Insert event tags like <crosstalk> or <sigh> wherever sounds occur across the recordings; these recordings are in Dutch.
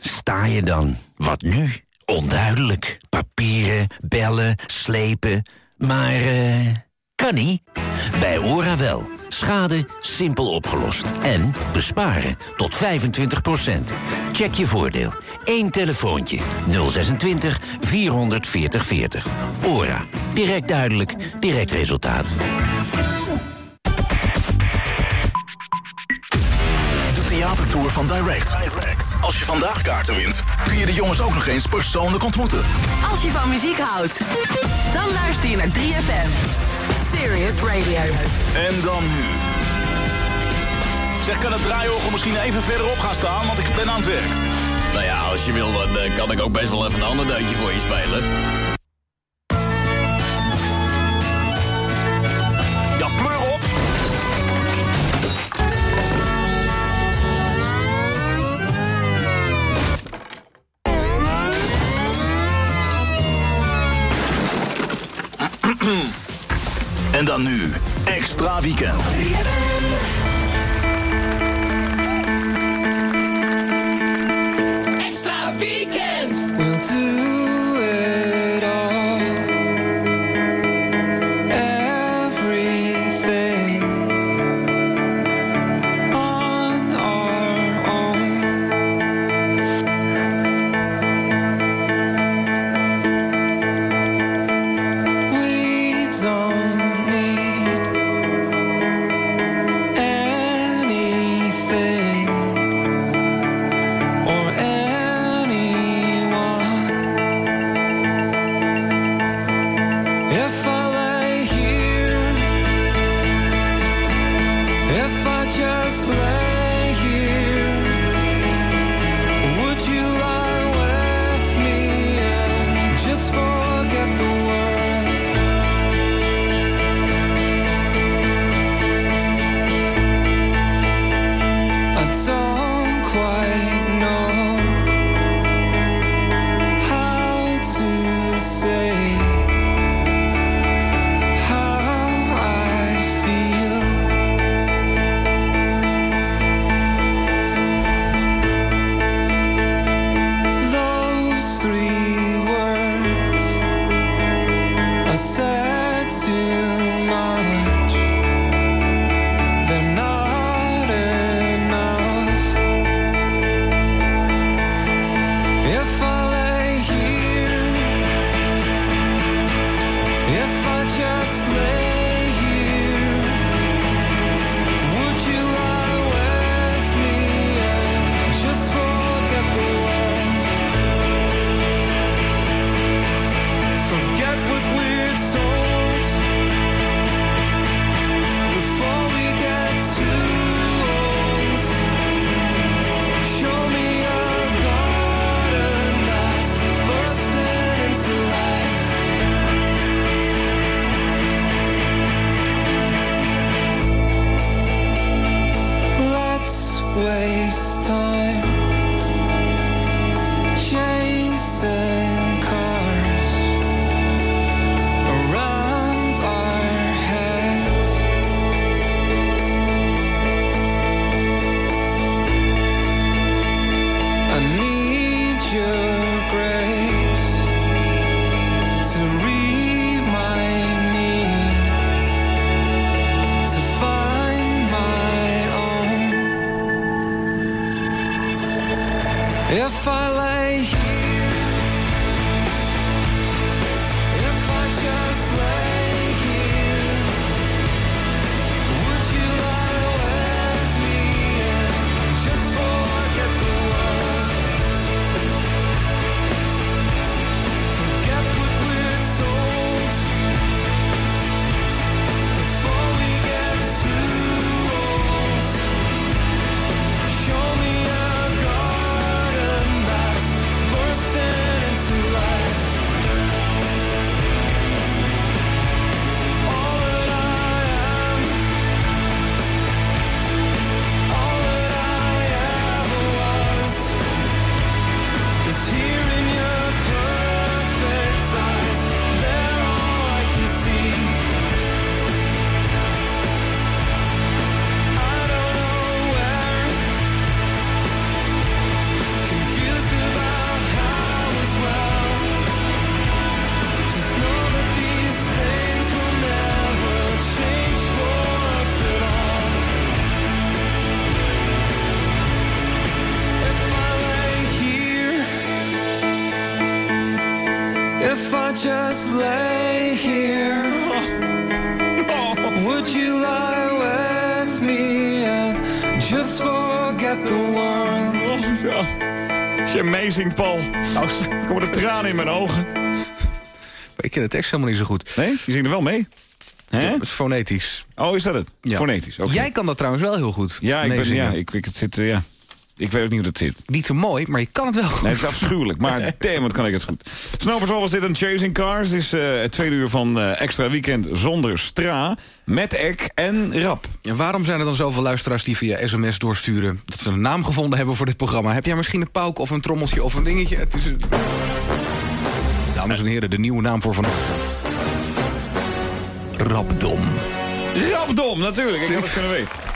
Sta je dan? Wat nu? Onduidelijk. Papieren, bellen, slepen. Maar eh kan niet. Bij Ora wel. Schade simpel opgelost. En besparen tot 25% Check je voordeel. Eén telefoontje. 026 440 40. Ora. Direct duidelijk. Direct resultaat. De theatertour van Direct. Als je vandaag kaarten wint, kun je de jongens ook nog eens persoonlijk ontmoeten. Als je van muziek houdt, dan luister je naar 3FM. Serious Radio. En dan nu. Zeg, kan het draaiorgel misschien even verderop gaan staan, want ik ben aan het werk. Nou ja, als je wil, dan eh, kan ik ook best wel even een ander deuntje voor je spelen. En dan nu, extra weekend. Meezingt, Paul, nou, <laughs> er komen de tranen in mijn ogen. Ik ken de tekst helemaal niet zo goed. Nee, je zingt er wel mee. Hè? Het is fonetisch. Oh, is dat het? Ja. Fonetisch. Jij kan dat trouwens wel heel goed. Ja, ik, ben, ja ik, ik, het zit, eh, ja. Ik weet ook niet hoe dat zit. Niet zo mooi, maar je kan het wel goed. Nee, het is afschuwelijk, maar <laughs> damn, wat kan ik het goed. Snowbirds was dit een Chasing Cars. Het is eh, het tweede uur van eh, extra weekend zonder stra, met ek en rap. En waarom zijn er dan zoveel luisteraars die via sms doorsturen... dat ze een naam gevonden hebben voor dit programma? Heb jij misschien een pauk of een trommeltje of een dingetje? Het is een... Dames en heren, de nieuwe naam voor vanavond. Rapdom. Rapdom, natuurlijk. Ik had het kunnen weten.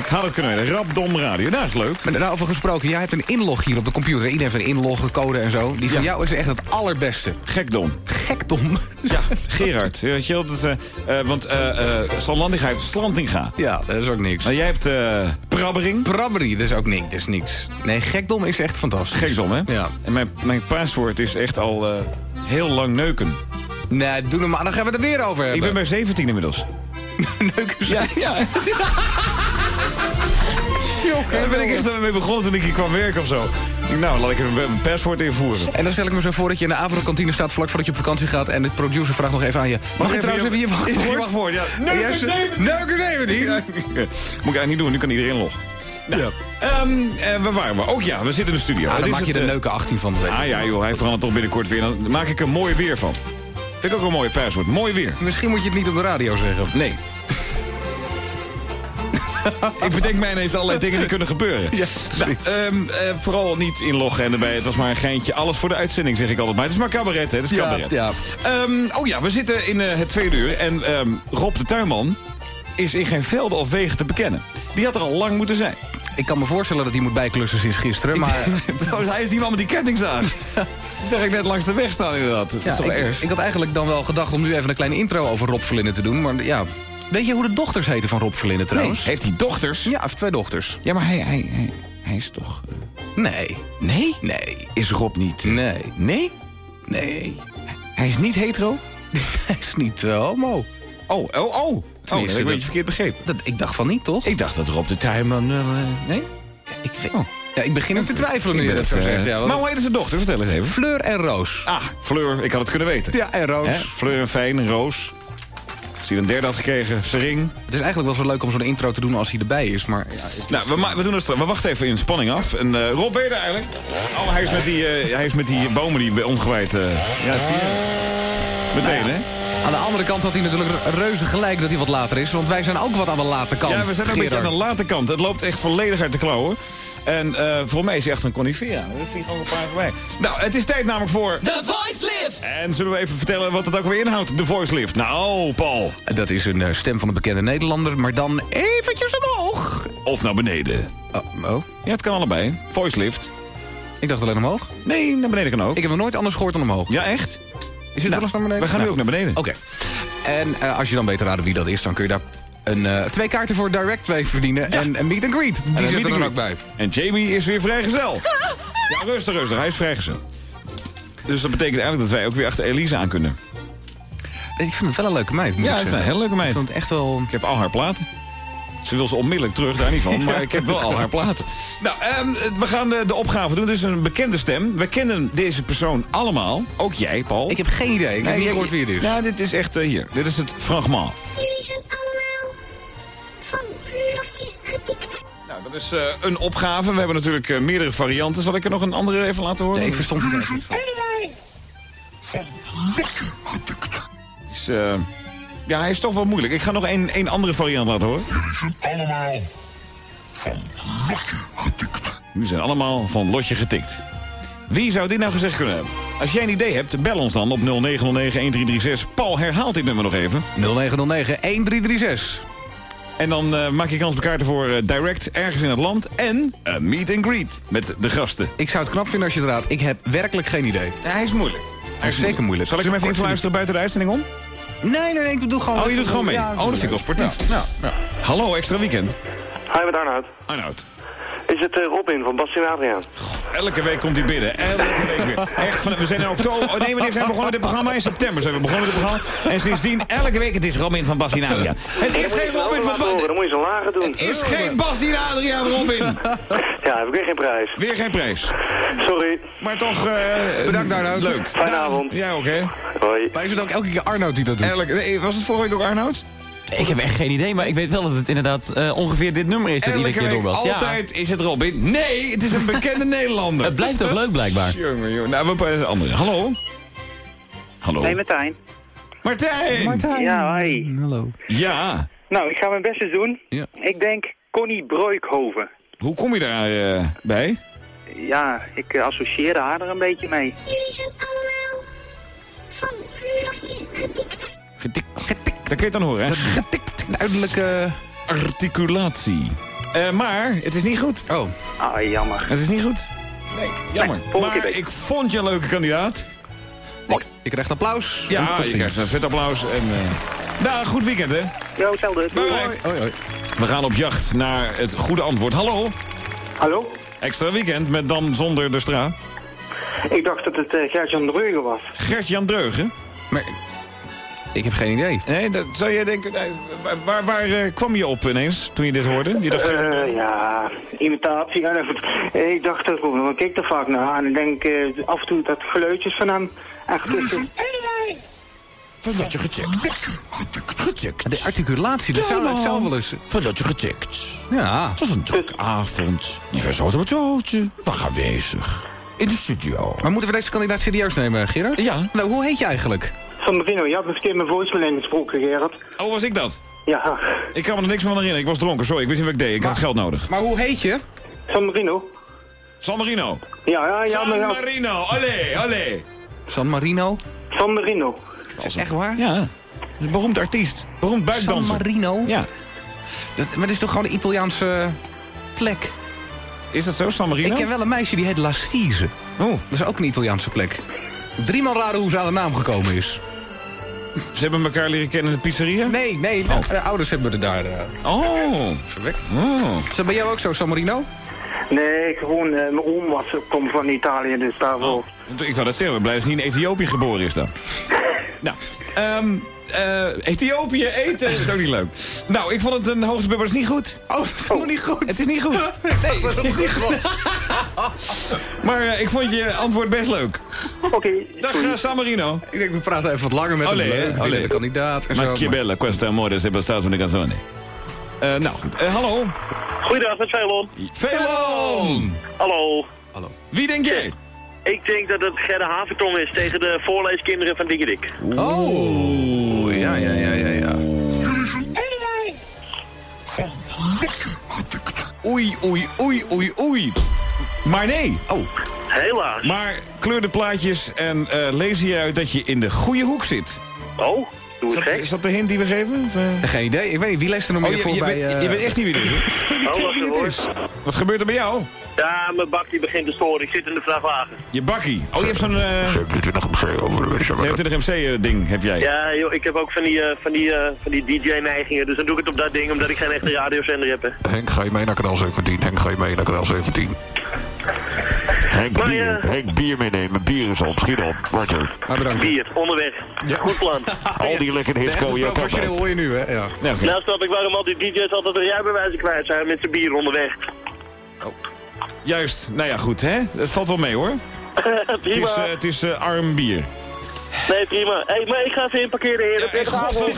Ik had het kunnen weten. Rapdom Radio, dat is leuk. Maar daarover gesproken, jij hebt een inlog hier op de computer. Iedereen heeft een inlogcode en zo. Die van Ja. jou is echt het allerbeste. Gekdom. Gekdom. Ja, Gerard. Weet je wel, dat eh, eh, want eh eh Slanlandiga heeft Slantinga. Ja, dat is ook niks. Nou, jij hebt eh Prabbering. Prabberie, dat is ook niks. Dat is niks. Nee, gekdom is echt fantastisch. Gekdom, hè? Ja. En mijn, mijn paswoord is echt al heel lang neuken. Nee, doe hem maar. Dan gaan we het er weer over hebben. Ik ben bij 17 inmiddels. <laughs> Neukers. Ja, ja. <laughs> Daar ben ik echt mee begonnen toen ik hier kwam werken of zo. Nou, laat ik een, een paswoord invoeren. En dan stel ik me zo voor dat je in de avondkantine staat... vlak voordat je op vakantie gaat... en de producer vraagt nog even aan je... mag ik trouwens even je wachtwoord? <laughs> wachtwoord? Ja. En jij zegt, Neuker 17. <laughs> Moet ik eigenlijk niet doen, nu kan iedereen log. Nou, ehm, eh, waar waren we? Ook ja, we zitten in de studio. Ah, dan maak je het, de eh, neuken 18 van. Weet je. Ah ja, joh, hij verandert toch binnenkort weer. Dan maak ik er mooi weer van. Vind ik ook een mooie paswoord. Mooi weer. Misschien moet je het niet op de radio zeggen. Nee. <laughs> ik bedenk mij ineens allerlei dingen die kunnen gebeuren. Ja, nou, ehm, eh, vooral niet inloggen en erbij. Het was maar een geintje. Alles voor de uitzending, zeg ik altijd. Maar het is maar cabaret, hè. Het is Ja, cabaret. ja. Ehm, oh ja, we zitten in eh, het tweede uur. En ehm, Rob de Tuinman is in geen velden of wegen te bekennen. Die had er al lang moeten zijn. Ik kan me voorstellen dat hij moet bijklussen sinds gisteren, maar... Trouwens, <laughs> hij is die man met die kettingzaag. Die <laughs> zag ik net langs de weg staan, inderdaad. Dat Ja, is toch ik, erg? ik had eigenlijk dan wel gedacht om nu even een kleine intro over Rob Verlinden te doen. Maar ja, weet je hoe de dochters heten van Rob Verlinden trouwens? Heeft hij dochters? Ja, heeft twee dochters. Ja, maar hij, hij, hij, hij is toch... eh, Nee. Nee? Nee. Is Rob niet... Nee. Nee? Nee. Hij is niet hetero? <laughs> Hij is niet eh, homo. Oh, oh, oh. Oh, dat heb ik verkeerd begrepen. Dat, ik dacht van niet, toch? Ik dacht dat Rob de Tuinman... eh, nee? ik weet... Oh. Ja, ik begin ook te twijfelen nu je dat zo eh, zegt. Ja, maar hoe heet zijn dochter? Vertel eens even. Fleur en Roos. Ah, Fleur. Ik had het kunnen weten. Ja, en Roos. Fleur en Fijn, Roos. Als hij een derde had gekregen, Sering. Het is eigenlijk wel zo leuk om zo'n intro te doen als hij erbij is, maar... Ja, Nou, we, we, doen het, straks. we wachten even in spanning af. En eh, Rob, ben je er eigenlijk? Oh, hij is met die, eh, hij is met die bomen die omgewaaid... eh ja, dat zie je. Meteen, hè? Aan de andere kant had hij natuurlijk reuze gelijk dat hij wat later is. Want wij zijn ook wat aan de late kant. Ja, we zijn ook een beetje aan de late kant. Het loopt echt volledig uit de klauwen. En eh voor mij is hij echt een conifera. Er vliegen gewoon een paar voorbij. Nou, het is tijd namelijk voor... The Voice Lift. En zullen we even vertellen wat het ook weer inhoudt, de voice lift? Nou, Paul. Dat is een eh, stem van een bekende Nederlander, maar dan eventjes omhoog. Of naar beneden. Oh, oh. Ja, het kan allebei. Voice lift. ik dacht alleen omhoog. Nee, naar beneden kan ook. Ik heb nog nooit anders gehoord dan omhoog. Ja, echt? Is dit wel eens naar beneden? We gaan nu Nou, ook naar beneden. Oké. En eh, als je dan beter raden wie dat is, dan kun je daar een, eh, twee kaarten voor Direct 2 verdienen. En een meet and greet. Die zit er dan ook bij. En Jamie is weer vrijgezel. ja, rustig, rustig. Hij is vrijgezel. Dus dat betekent eigenlijk dat wij ook weer achter Elise aan kunnen. Ik vind het wel een leuke meid. moet Ja, ik het is een hele leuke meid. Ik vond het echt wel... Ik heb al haar platen. Ze wil ze onmiddellijk terug, daar niet van. Maar ik heb wel <laughs> al haar platen. Nou, ehm, we gaan de, de opgave doen. Dit is een bekende stem. We kennen deze persoon allemaal. Ook jij, Paul. Ik heb geen idee. Ik heb niet gehoord wie het is. Ja, dit is echt eh, hier. Dit is het fragment. Jullie zijn allemaal van lotje getikt. Nou, dat is eh, een opgave. We hebben natuurlijk eh, meerdere varianten. Zal ik er nog een andere even laten horen? Nee, ik verstond het niet. Allemaal van lotje Het is, eh, ja, hij is toch wel moeilijk. Ik ga nog één één andere variant laten horen. allemaal van lotje getikt. Jullie zijn allemaal van lotje getikt. Wie zou dit nou gezegd kunnen hebben? Als jij een idee hebt, bel ons dan op 0909-1336. Paul herhaalt dit nummer nog even. 0909 1336. En dan eh, maak je kans op kaarten voor eh, Direct ergens in het land. En een meet and greet met de gasten. Ik zou het knap vinden als je het raadt. Ik heb werkelijk geen idee. hij is moeilijk. Hij is zeker moeilijk. Zal ik hem even Kort influisteren buiten de uitzending om? Nee, nee, nee. Ik doe gewoon... Oh, je doet gewoon mee? Ja, Oh, dat vind ik wel sportief. Ja, ja. Hallo, extra weekend. Hi, met Arnoud. Arnoud. Is is het eh, Robin van Bastien Adriaan. Elke week komt hij binnen. Elke week weer. Echt, van, we zijn in oktober... Oh nee, wanneer zijn we begonnen met dit programma? In september zijn we begonnen met het programma. En sindsdien elke week, het is Robin van Bastien Adriaan. Het is geen Robin van Bastien... Dan moet je zo lager doen. Het is geen Bastien Adriaan, Robin. Ja, heb ik weer geen prijs. Weer geen prijs. Sorry. Maar toch... eh, Bedankt, Arnoud. Leuk. Fijne avond. Jij ook, hè? Hoi. Maar is het ook elke keer Arnoud die dat doet? Elke, nee, was het vorige week ook Arnoud? Ik heb echt geen idee, maar ik weet wel dat het inderdaad eh, ongeveer dit nummer is dat iedere keer doorbelt. Ja. altijd is het Robin. Nee, het is een bekende <laughs> Nederlander. Het blijft ook leuk blijkbaar. Jongen, jongen. Nou, we hebben andere. Hallo? Hallo? Hey Martijn. Martijn! Ja, hoi. Hallo. Ja. Nou, ik ga mijn best eens doen. Ja. Ik denk Connie Broikhoven. Hoe kom je daar eh, bij? Ja, ik eh, associeerde haar er een beetje mee. Jullie zijn allemaal van getikt. Getik, getik. Dat kun je het dan horen, hè? Getikt, duidelijke... Articulatie. Eh, maar het is niet goed. Oh, Ah, jammer. Het is niet goed. Nee, jammer. Nee, maar ik vond je een leuke kandidaat. ik, ik krijg applaus. Ja, je ziens. krijgt een vet applaus. En, eh nou, goed weekend, hè? Jo, hetzelfde. Bye, Doei. bye. Hoi, hoi. We gaan op jacht naar het goede antwoord. Hallo? Hallo? Extra weekend met dan zonder de straat. Ik dacht dat het uh, Gert-Jan Dreugen was. Gert-Jan Dreugen. Maar ik heb geen idee. Nee, dat zou je denken... nee, waar waar, eh, kwam je op ineens toen je dit hoorde? Je dacht, Eh, ja, imitatie. Ja, ik dacht, dat ik keek er vaak naar en ik denk eh, af en toe dat geluidjes van hem echt tussen. Van dat je gecheckt. Gecheckt. De articulatie, dat zou, dat zou wel eens... Van dat je gecheckt. Ja. Het was een drukke avond. Was zo met zootje. Was aanwezig. In de studio. Maar moeten we deze kandidaat serieus nemen, Gerard? Ja. Nou, hoe heet je eigenlijk? San Marino, je had een verkeerd mijn voicemail ingesproken, Gerard. Oh, was ik dat? Ja, Ik kan me er niks van herinneren. Ik was dronken, sorry. Ik wist niet wat ik deed. Ik had geld nodig. Maar hoe heet je? San Marino. San Marino. Ja, ja, ja. San maar ja, Marino. Allee, allee. San Marino? San Marino. Is echt waar? Ja. Een beroemd artiest. Beroemd San buikdanser. Marino? Ja. Dat, maar dat is toch gewoon een Italiaanse plek? Is dat zo, San Marino? Ik ken wel een meisje die heet La Cise. Oh, Dat is ook een Italiaanse plek. Driemaal raden hoe ze aan de naam gekomen is. Ze hebben elkaar leren kennen in de pizzeria? Nee, nee, de, de ouders hebben er daar eh, Oh. verwekt. oh. Is dat bij jou ook zo, San Marino? Nee, gewoon, eh, mijn oom was, komt van Italië, dus daarvoor. Ik wou dat zeggen, blij dat hij niet in Ethiopië geboren is dan. <laughs> nou, ehm eh, Ethiopië eten is ook niet leuk. Nou, ik vond het een hoogste maar het is niet goed. Oh, dat is <laughs> helemaal niet goed. Het is niet goed. <laughs> Nee, het is niet goed. <laughs> maar eh, ik vond je antwoord best leuk. Oké, Dag eh, San Marino. Ik denk, we praten even wat langer met Olé, hem. Olé. de kandidaat en Ma zo. che bella questa amore sempre stato una canzone. Eh, nou, goed. Hallo. Goeiedag, met Velon. Velon! Hallo. Wie denk jij? Ik denk dat het Gerda Haventong is tegen de voorleeskinderen van Dikkedik. Oh, ja, ja, ja, ja, ja. allemaal van lotje getikt. Oei, oei, oei, oei, oei. Maar nee. Oh, Helaas. Maar kleur de plaatjes en eh, lees hieruit dat je in de goede hoek zit. Oh, doe Is het gek. is dat de hint die we geven? Of, eh? geen idee. Ik weet niet, wie leest er nog Oh, meer je, voor je, bij... weet, eh, je weet echt niet wie <laughs> dit is. Oh, hoor. Wat gebeurt er bij jou? Ja, mijn bak die begint te storen. Ik zit in de vrachtwagen. Je bakkie. Oh, je hebt zo'n... eh 27 MC over de 27 MC-ding heb jij. Ja, joh, ik heb ook van die, eh, van die, eh, van die DJ-neigingen. Dus dan doe ik het op dat ding, omdat ik geen echte radiozender heb. hè. Henk, ga je mee naar kanaal 17? Henk, ga je mee naar kanaal 17? Henk, Maar, bier, eh, Henk, bier meenemen. Bier is op. Schiet op. Roger. Maar bedankt. Bier, onderweg. Goed plan. <laughs> Al die lekkere hits komen je ook professioneel hoor je nu, hè? Ja. Ja, oké. Nou snap ik waarom al die DJ's altijd een rijbewijzen kwijt zijn met zijn bier onderweg. Juist. Nou ja, goed, hè? Het valt wel mee, hoor. <laughs> Het is, eh, het is eh, arm bier. Nee, prima. hey, maar ik ga even inparkeren, heren. Ja, Prettige avond.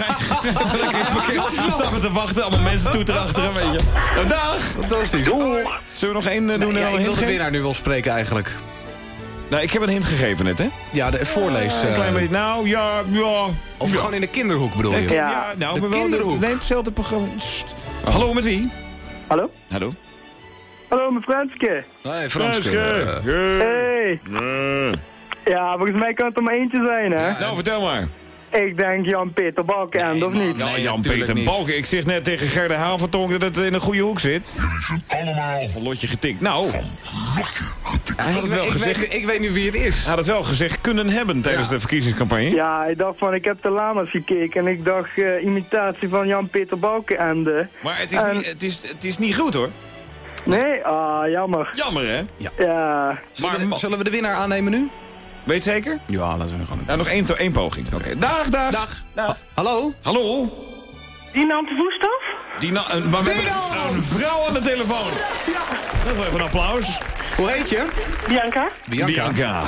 We staan met te wachten, allemaal mensen toeter achter weet je. Nou, dag! Fantastisch. Zullen we nog één eh, doen en Ja, ik een wil hint de winnaar nu wel spreken eigenlijk. Nou, ik heb een hint gegeven net, hè? Ja, de voorlees. een klein beetje. Nou, ja, ja. Of ja. gewoon in de kinderhoek bedoel je? Ja, nou, de maar wel kinderhoek. Nee, hetzelfde programma. Hallo, met wie? Hallo? Hallo. Hallo, mijn Franske. Nee, Franske. Franske. Hey. Ja, volgens mij kan het er maar eentje zijn, hè? Nou, vertel maar. Ik denk Jan-Peter Balkenende, of niet? Ja, Nee, Jan-Peter natuurlijk niet. Balken. Ik zeg net tegen Gerda Haventong dat het in een goede hoek zit. Allemaal Van Lotje getikt. Nou, hij had het wel ik, gezegd. weet, ik weet nu wie het is. Hij had het wel gezegd kunnen hebben tijdens de verkiezingscampagne. Ja, ik dacht van, ik heb de Lama's gekeken en ik dacht eh, imitatie van Jan-Peter Balkenende. Maar het is, En- niet, het, is, het is niet goed hoor. Nee, ah, jammer. Jammer, hè? Ja. Ja. Zullen, we, zullen we de winnaar aannemen nu? Weet zeker? Ja, laten we gewoon doen. Nou, nog één, één poging. Oké. Dag, dag. Dag. Ha- Hallo? Hallo? Die na, een, maar we hebben een vrouw aan de telefoon. Dat is wel even een applaus. Hoe heet je? Bianca? Bianca. Bianca.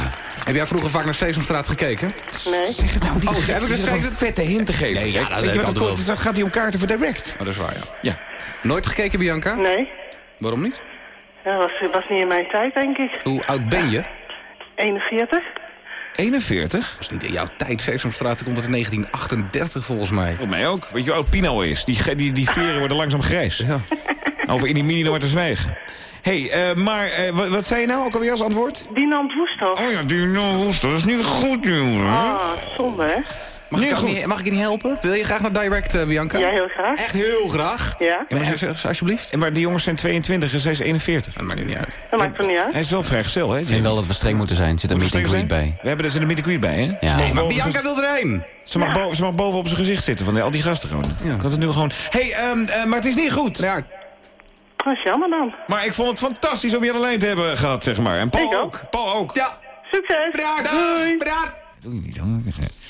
Heb jij vroeger vaak naar Sesamstraat gekeken? Nee. Zeg het nou niet. Oh, heb ik zit een vette hint te geven. Nee, ja, dat- Weet je wat het kost? Dat gaat hij om kaarten voor direct. Oh, dat is waar, ja. Ja. Nooit gekeken, Bianca? Nee. Waarom niet? Dat was, was niet in mijn tijd, denk ik. Hoe oud ben je? 41? 41? Dat is niet in jouw tijd. Sesamstraat komt uit 1938 volgens mij. Voor mij ook. Weet je hoe oud Pino is? Die, die, die veren worden langzaam grijs. Ja. <laughs> Over in die mini te zwijgen. Hé, hey, maar eh, wat, wat zei je nou ook alweer als antwoord? Dinant Woesthof? Oh ja, die no, dat is niet goed, jongen. Ah, zonde, hè? Mag, ik, goed. niet, mag ik je niet helpen? Wil je graag naar Direct, eh, Bianca? Ja, heel graag. Echt heel graag. Ja? Ja, maar zeg- alsjeblieft. En Maar die jongens zijn 22 en zij is 41. Dat maakt niet uit. Dat maakt er niet uit. Hij is wel vrijgezel, hè? Ik vind wel dat we streng moeten zijn. Er zit een meet and greet bij. We hebben er zit een meet and greet bij, hè? Ja. Nee, Maar Bianca wil erheen. Ze mag, boven, ze mag boven op zijn gezicht zitten van al die gasten gewoon. Ja. Kan het nu gewoon... Hé, hey, ehm, eh, maar het is niet goed. Ja, Dat is jammer dan. Maar ik vond het fantastisch om je aan de lijn te hebben gehad, zeg maar. En Paul ook. ook. Paul ook. ja. Succes! Bedankt. Doei! Bedankt. Doe je niet, hoor.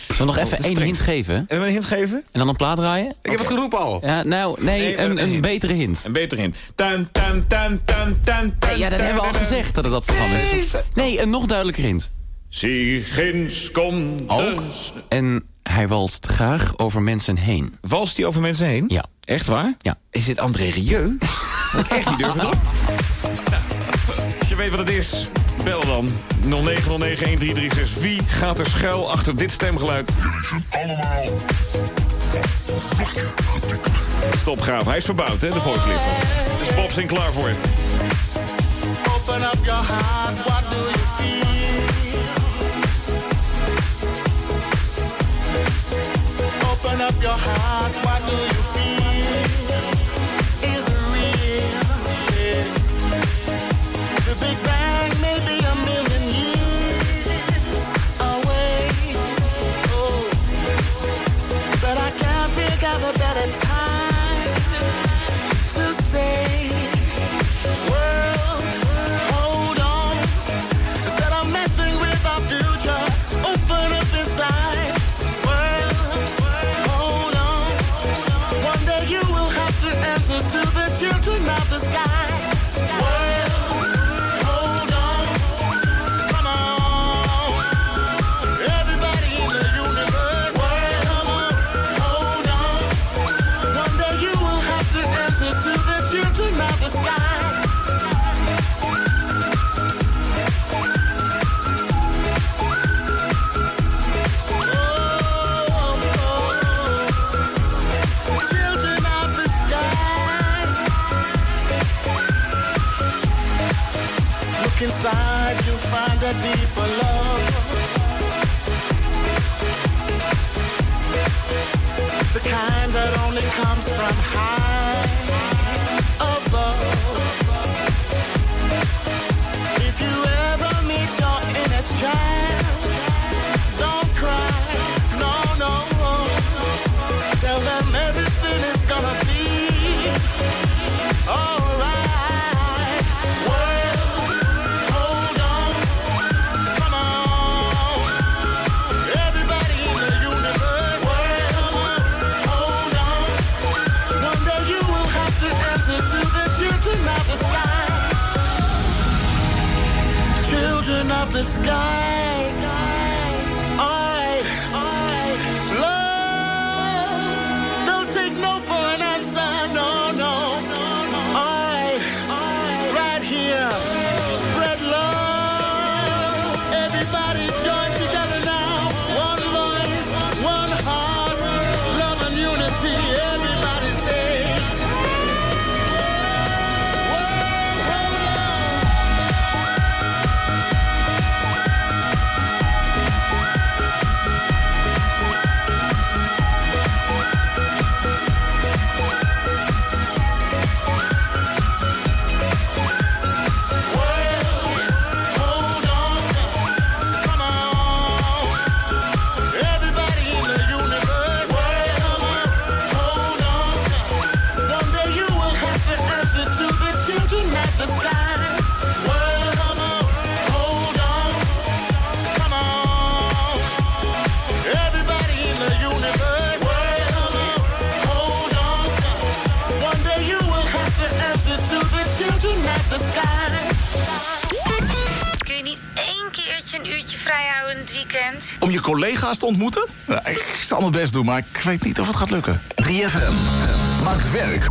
Zullen we nog even één hint geven? We een hint geven? En dan een plaat draaien? Ik heb het geroepen al. Ja, nou, nee, een, een betere hint. Een betere hint. Tan, tan, tan, tan, tan, tan, Ja, dat hebben we al gezegd dat het dat programma is. Nee, een nog duidelijker hint. Zie geen seconde. Ook. En hij walst graag over mensen heen. Walst die over mensen heen? Ja. Echt waar? Ja. Is dit André Rieu? <laughs> Ik echt niet durven, toch? <laughs> Als je weet wat het is, bel dan. 0909-1336. Wie gaat er schuil achter dit stemgeluid? Allemaal. Stopgraaf. Hij is verbouwd, hè, de voice lift. Dus Bob zijn klaar voor je. Open up your heart, what do you feel? Open up your heart, what do you feel? Sky. Collega's te ontmoeten? Ja, ik zal mijn best doen, maar ik weet niet of het gaat lukken. 3FM maakt werk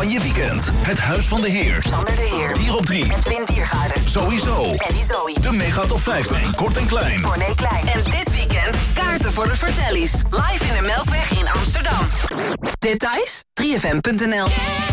van je weekend. Het Huis van de Heer. Sander de Heer. 4 op 3. En Pim Diergaarden. Sowieso. Eddie Zoe. De Mega Top 50. Kort en klein. Corné Klein. En dit weekend kaarten voor de Vertellies. Live in de Melkweg in Amsterdam. Details? 3fm.nl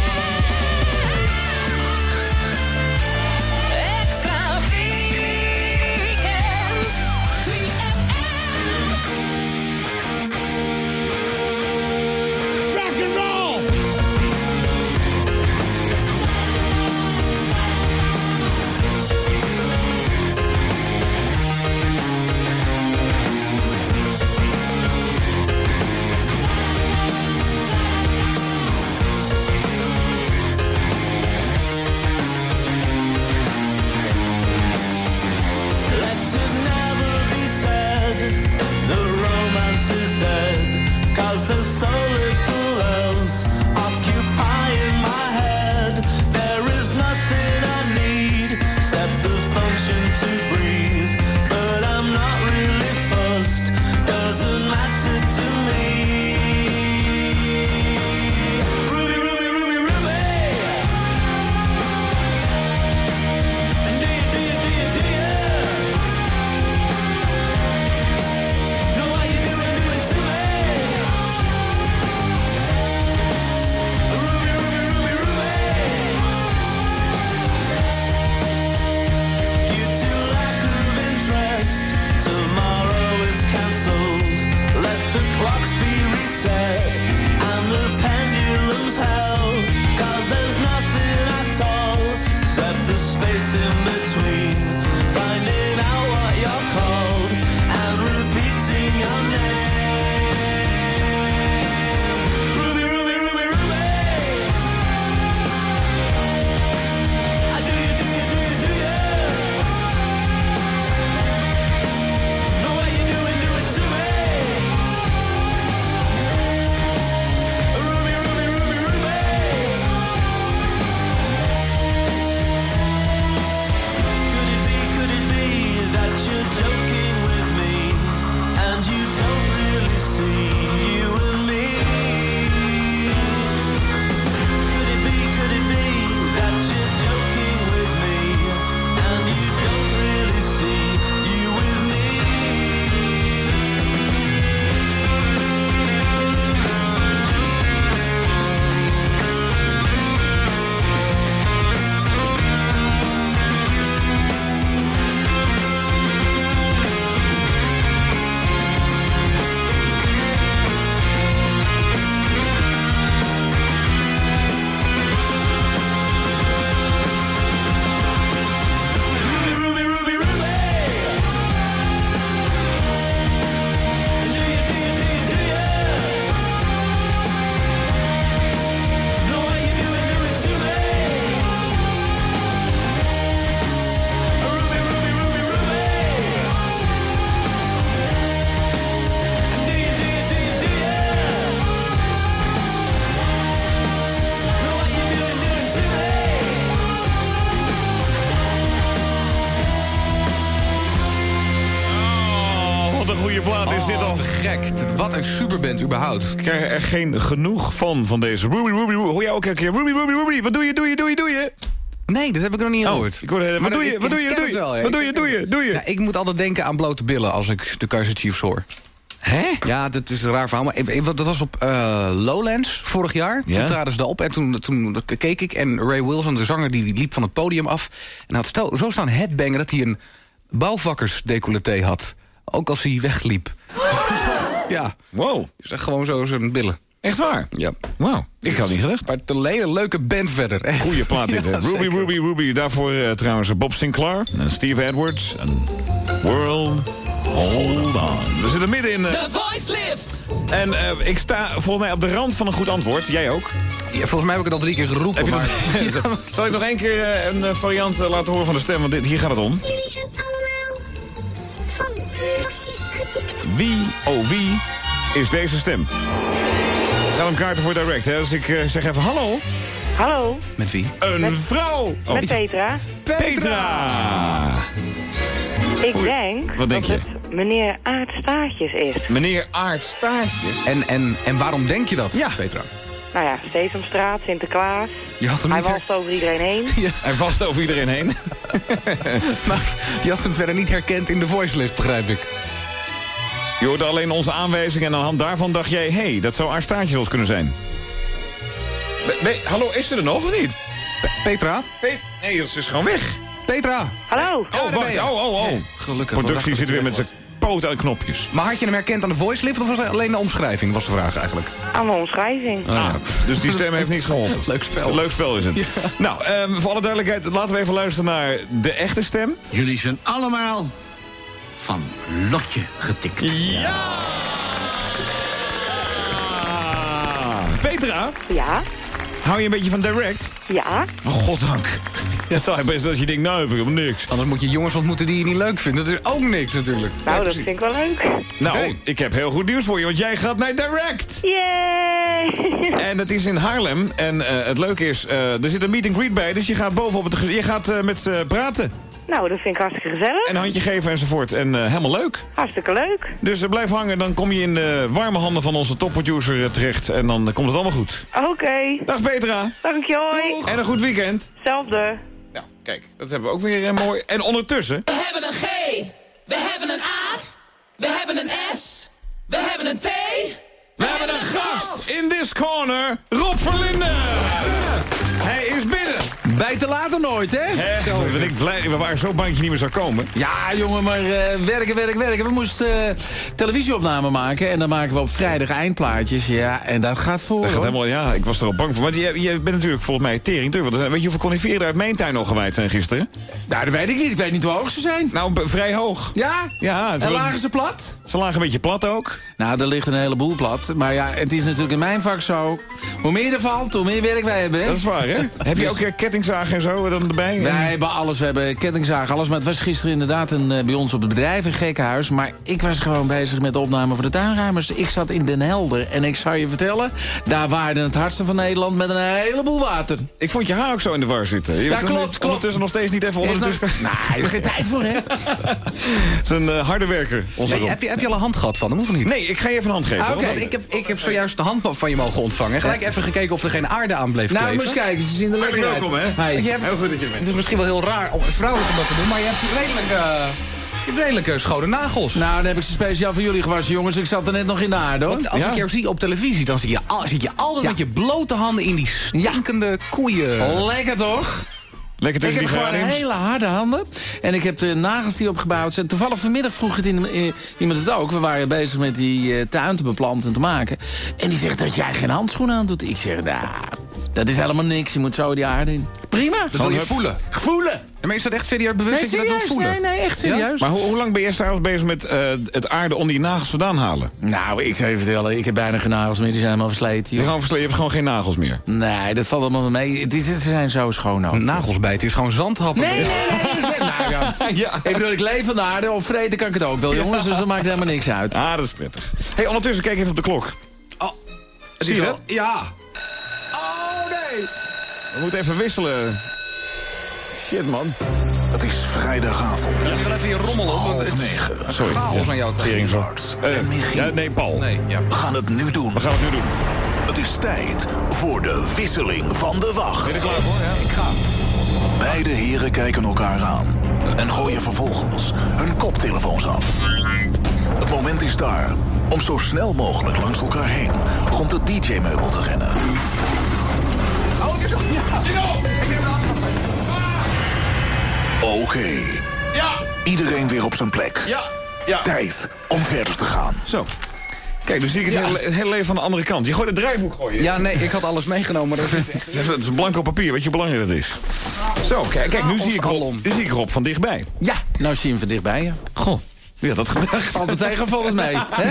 Wat een superband überhaupt. Ik krijg er geen genoeg van, van deze Ruby, Ruby, Ruby. Hoor jij ook elke keer Ruby, Ruby, Ruby. Wat doe je, doe je, doe je, doe je? Nee, dat heb ik nog niet Oh, ik hoorde, wat Maar doe je, wat doe je, doe je? Wat doe je, doe je, doe je? Ja, ik moet altijd denken aan blote billen als ik de Kaiser Chiefs hoor. Hè? Ja, dat is een raar verhaal. Maar dat was op eh, Lowlands vorig jaar. Ja? Toen traden ze daar op en toen, toen keek ik. En Ray Wilson, de zanger, die, die liep van het podium af. En had zo staan headbangen dat hij een bouwvakkersdecolleté had. Ook als hij wegliep. Ja. Wow. Dus echt gewoon zo zijn billen. Echt waar? Ja. Wauw, ik had niet gedacht. Maar een hele leuke band verder. Echt. Goeie plaat dit? <laughs> Ja, Ruby. Ruby, Ruby. Daarvoor eh, trouwens Bob Sinclair en Steve Edwards. En World Hold On. We zitten midden in... eh, The Voice Lift. en eh, ik sta volgens mij op de rand van een goed antwoord. Jij ook? Ja, volgens mij heb ik het al drie keer geroepen. Heb je maar... dat- <laughs> Zal ik nog één keer een variant laten horen van de stem? Want dit, hier gaat het om. Wie, oh wie, is deze stem? Het gaat om kaarten voor direct, hè? Dus ik eh, zeg even hallo. Hallo, Met wie? Een Met- vrouw! Oh, met Petra. Petra! Ik denk Wat denk dat je? het meneer Aardstaartjes is. Meneer Aart Staartjes. En, en, en waarom denk je dat, Ja. Petra? Nou ja, Sesamstraat, Sinterklaas. Je had hem Hij walst over iedereen heen. <laughs> Hij vast over iedereen heen. <laughs> Maar je had hem verder niet herkend in de voicelist, begrijp ik. Je hoorde alleen onze aanwijzing en aan de hand daarvan dacht jij... hé, hey, dat zou eens kunnen zijn. Be- be- hallo, is ze er nog of niet? Petra? Pe- nee, ze is gewoon weg. Petra! Hallo. Oh, wacht. Oh, oh, oh. Gelukkig. Productie zit weer met zijn poot aan knopjes. Maar had je hem herkend aan de voicelift of was het alleen de omschrijving, was de vraag eigenlijk? Aan de omschrijving. Ah, dus die stem heeft niets geholpen. Leuk spel. Leuk spel is het. Nou, ehm, voor alle duidelijkheid, laten we even luisteren naar de echte stem. Jullie zijn allemaal van Lotje getikt. Ja! Petra, Ja, hou je een beetje van direct? ja. Oh, goddank. <laughs> Het zou best dat je denkt, nou, ik helemaal niks. Anders moet je jongens ontmoeten die je niet leuk vindt. Dat is ook niks natuurlijk. Nou, dat vind ik wel leuk. Nou, ik heb heel goed nieuws voor je, want jij gaat naar Direct. Yay! <laughs> En dat is in Haarlem. En eh, het leuke is, eh, er zit een meet and greet bij, dus je gaat bovenop het... Je gaat eh, met ze praten nou, dat vind ik hartstikke gezellig. en een handje geven enzovoort. En eh, helemaal leuk. Hartstikke leuk. Dus eh, blijf hangen, dan kom je in de warme handen van onze topproducer eh, terecht. En dan komt het allemaal goed. Oké. Dag Petra. Dank je, hoi. En een goed weekend. Hetzelfde. Nou, kijk, dat hebben we ook weer mooi. En ondertussen... We hebben een G, we hebben een A, we hebben een S, we hebben een T. We hebben een gast in this corner, Rob Verlinden. Hij is binnen. Bij te later nooit, hè? Zo ik blij, we waren zo bang dat je niet meer zou komen. Ja, jongen, maar eh, werken, werken, werken. We moesten eh, televisieopname maken. En dan maken we op vrijdag eindplaatjes. Ja, en dat gaat voor, Dat gaat helemaal, ja, ik was er al bang voor. Maar je, je bent natuurlijk volgens mij tering. Want, eh, weet je hoeveel coniferen uit mijn tuin al gewaaid zijn gisteren? Nou, dat weet ik niet. Ik weet niet hoe hoog ze zijn. Nou, vrij hoog. Ja? Ja, En lagen ze plat? Ze lagen een beetje plat ook. Nou, er ligt een heleboel plat. Maar ja, het is natuurlijk in mijn vak zo. Hoe meer er valt, hoe meer werk wij hebben. hè? Dat is waar, hè? <laughs> Heb je Dus- ook eh, kettingzagen en zo dan erbij? Wij hebben alles. We hebben kettingzagen, alles. Maar het was gisteren inderdaad een, eh, bij ons op het bedrijf een gekkenhuis. Maar ik was gewoon bezig met de opname voor de tuinruimers. Ik zat in Den Helder. En ik zou je vertellen, daar waarde het hardste van Nederland met een heleboel water. Ik vond je haar ook zo in de war zitten. Je Ja, klopt, klopt. Ondertussen nog steeds niet even onder de. Nee, daar is geen <laughs> tijd voor, hè? Het is een eh, harde werker. Onze Nee, heb, je, heb je al een hand gehad van hem, of niet? Nee, ik ga je even een hand geven. Ah. Want- ik heb, ik heb zojuist de hand van je mogen ontvangen. Gelijk even gekeken of er geen aarde aan bleef Nou, kleven. moet eens kijken. Ze zien er lekker Hartelijk welkom, uit. hè? Hi. Je hebt, Heel goed dat je bent. Het is misschien wel heel raar om vrouwelijk om dat te doen, maar je hebt redelijk, eh, je hebt redelijk eh, schone nagels. Nou, dan heb ik ze speciaal voor jullie gewassen, jongens. Ik zat er net nog in de aarde, hoor. Want als Ja. ik jou zie op televisie, dan zie je, al, je altijd Ja. met je blote handen in die stinkende koeien. Lekker, toch? Lekker Ik tussen heb gewoon hele harde handen. En ik heb de nagels die opgebouwd zijn. Toevallig vanmiddag vroeg het in, iemand het ook. We waren bezig met die eh, tuin te beplanten en te maken. En die zegt dat jij geen handschoenen aan doet. Ik zeg, nou, dat is helemaal niks. Je moet zo die aarde in. Prima. Dat wil je voelen. Voelen. Maar is dat echt serieus bewust Nee, dat je dat wil serieus. voelen? Nee, nee, echt serieus. Maar hoe, hoe lang ben je trouwens bezig met eh, het aarde om die nagels vandaan halen? Nou, ik zou je vertellen, ik heb bijna geen nagels meer. Die zijn helemaal versleten. Je, joh. gewoon versle- je hebt gewoon geen nagels meer. Nee, dat valt allemaal mee. Het is, ze zijn zo schoon ook. Nagels bijten is gewoon zandhappen. Nee, nee, nee. nee. <laughs> Nou, ja. Ik bedoel, ik leef van de aarde. Op vreten kan ik het ook wel, jongens. Dus dat maakt helemaal niks uit. Ah, dat is prettig. hey, ondertussen kijk even op de klok. Oh, Zie je dat? Ja. We moeten even wisselen. Shit, man. Het is vrijdagavond. Je wil even je rommel op. want het Half is negen. Sorry. Chaos aan jouw kant. Tering zo. Lars Eh, en Michiel. ja, nee, Paul. Nee, ja. We gaan het nu doen. We gaan het nu doen. Het is tijd voor de wisseling van de wacht. Ben je er klaar voor? Ja. Ik ga. Beide heren kijken elkaar aan en gooien vervolgens hun koptelefoons af. Het moment is daar om zo snel mogelijk langs elkaar heen rond het DJ-meubel te rennen. Oké. Ja. Iedereen weer op zijn plek. Ja. Ja. Tijd om verder te gaan. Zo. Kijk, dus zie ik het, hele, het hele leven van de andere kant. Je gooit het draaiboek gooien. Ja, nee, ik had alles meegenomen. Maar dat is <laughs> is blanco papier, weet je hoe belangrijk dat is? Zo, kijk, kijk nu, zie ik Rob, nu zie ik Rob van dichtbij. Ja, nou zie je hem van dichtbij, ja. Goh, wie had dat gedacht? Valt het tegen, valt het mee. Hè?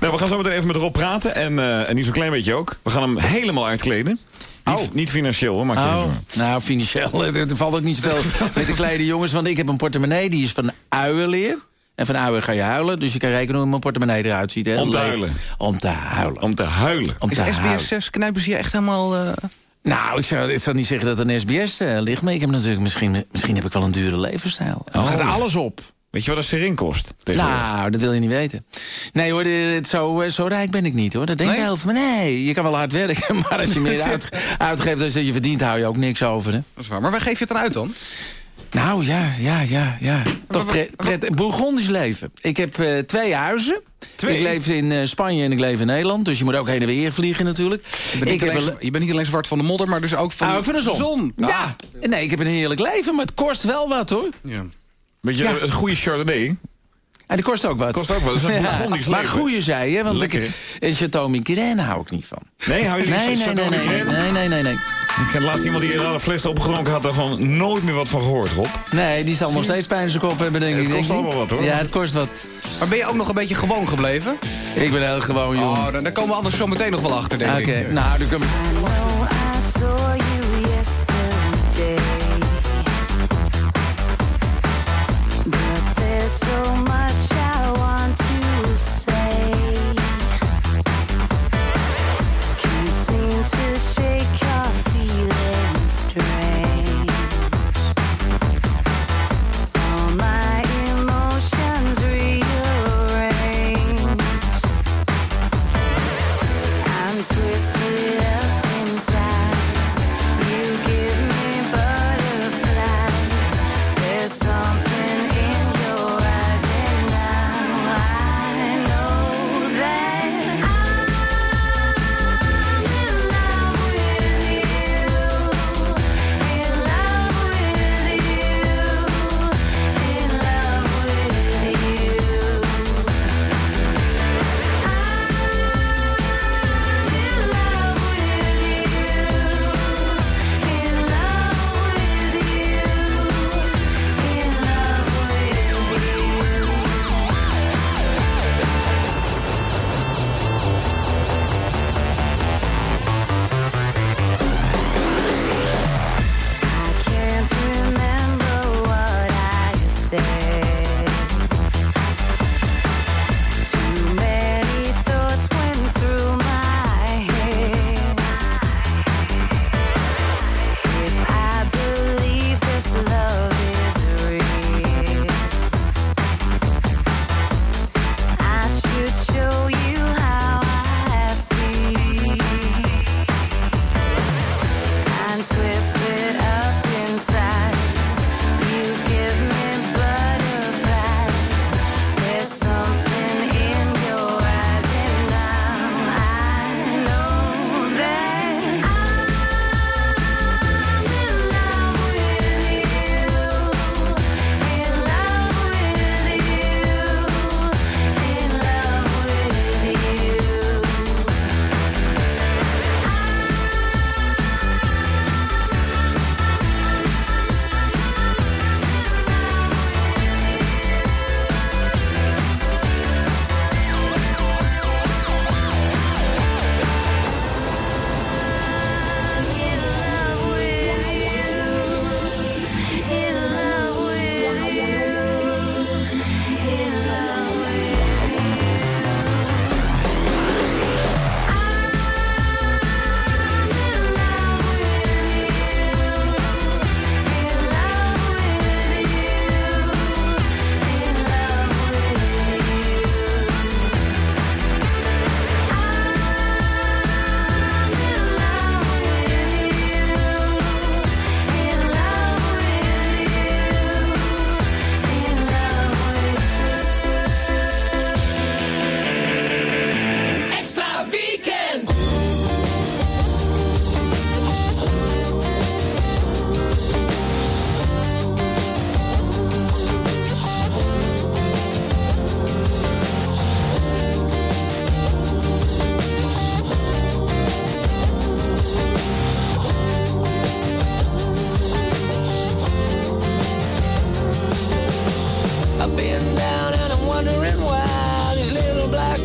nou, we gaan zo meteen even met Rob praten. En, eh, en niet zo'n klein beetje ook. We gaan hem helemaal uitkleden. Niet, niet financieel, hoor, maak je geen Oh, zorgen. nou, financieel, <laughs> er valt ook niet zoveel met de kleine jongens. Want ik heb een portemonnee, die is van uienleer. En van uien ga je huilen, dus je kan rekenen hoe mijn portemonnee eruit ziet. Hè? Om te huilen. Om te huilen. Om te huilen. Om Is te huilen. SBS 6 knijpen ze je echt helemaal... eh, Nou, ik zou, ik zou niet zeggen dat het een SBS eh, ligt, maar ik heb natuurlijk misschien, misschien heb ik wel een dure levensstijl. Oh. gaat alles op. Weet je wat een sering kost? Nou, dat wil je niet weten. Nee hoor, dit- zo, eh, zo rijk ben ik niet hoor. Dat denk Nee? je heel veel. Nee, je kan wel hard werken, <laughs> maar als je meer <laughs> uit, uitgeeft dan je verdient, hou je ook niks over. Hè? Dat is waar. Maar waar geef je het dan uit dan? Nou ja, ja, ja, ja. Toch wat- pret, Bourgondisch leven. Ik heb eh, twee huizen. Twee? Ik leef in eh, Spanje en ik leef in Nederland. Dus je moet ook heen en weer vliegen natuurlijk. Je bent, ik niet alleen, een- je bent niet alleen zwart van de modder, maar dus ook van, Ah, ook van de zon. Ah. Ja. Nee, ik heb een heerlijk leven, maar het kost wel wat hoor. Ja. Weet je, Ja. het goede Chardonnay En die kost ook wat. kost ook wel. Dat is een <laughs> Ja, maar goeie zei je, want ik, een Chateau Migraine hou ik niet van. Nee, hou je niet Nee, van nee, nee, nee, nee, nee, nee, nee. Ik heb laatst iemand die een hele fles opgedronken had daarvan nooit meer wat van gehoord, Rob. Nee, die zal nog steeds pijn in zijn kop hebben, denk Het ik. kost denk ik. allemaal wat, hoor. Ja, het kost wat. Maar ben je ook nog een beetje gewoon gebleven? Ik ben heel gewoon, jongen. Oh, dan, daar komen we anders zo meteen nog wel achter, denk Oké, ik. nou, dan kom Twisted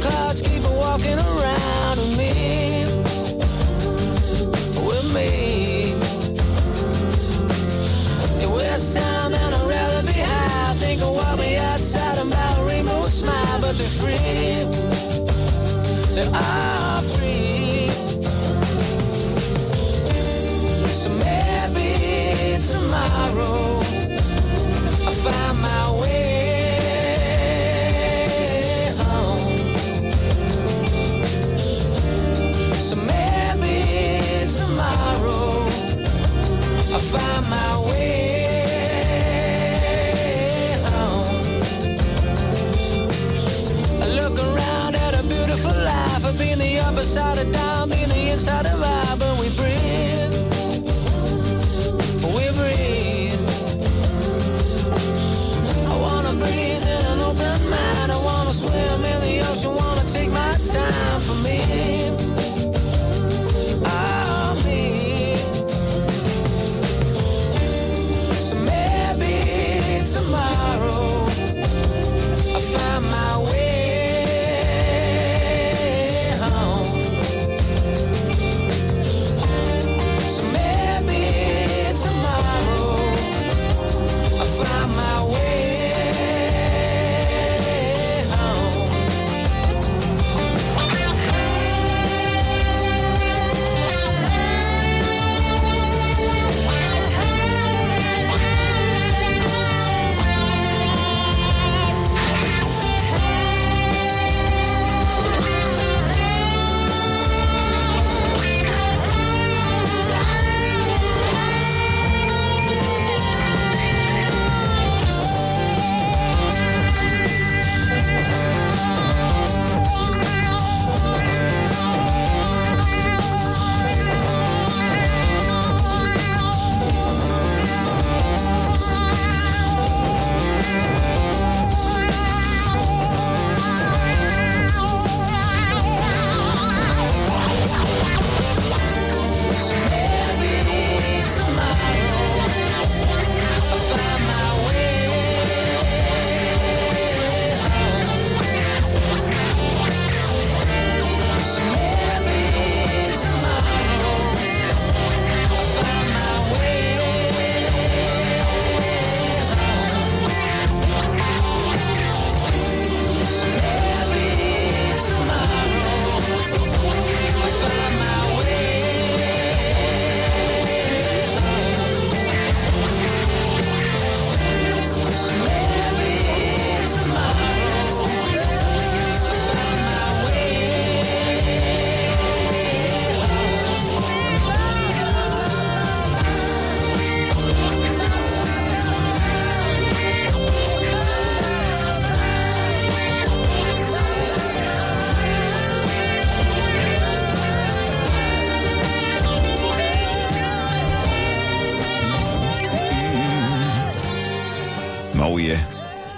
clouds keep walking around with me, with me. It was time and I'd rather be high. Think of walk me outside and about a rainbow smile, but they're free. They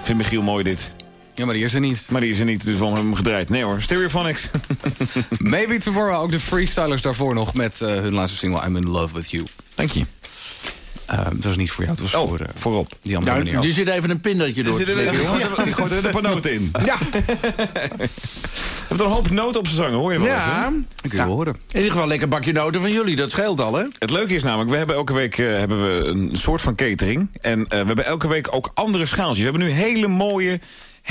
Vindt Michiel mooi dit. Ja, maar die is er niet. Maar die is er niet, dus we hebben hem gedraaid. Nee hoor, Stereophonics. <laughs> Maybe Tomorrow, ook de freestylers daarvoor nog... met eh, hun laatste single I'm in Love With You. Dank je. Eh, dat was niet voor jou, het was voor, eh, voorop. die andere Nou, meneer. die zit even een pindatje door Er zit <laughs> er-. Die gooit er een noten in. Ja. <laughs> Je hebt een hoop noten op zijn zangen, hoor je wel eens? Ja. Ik wil horen. In ieder geval lekker bakje noten van jullie, dat scheelt al, hè? Het leuke is namelijk, we hebben elke week eh, hebben we een soort van catering. En eh, we hebben elke week ook andere schaaltjes. We hebben nu hele mooie,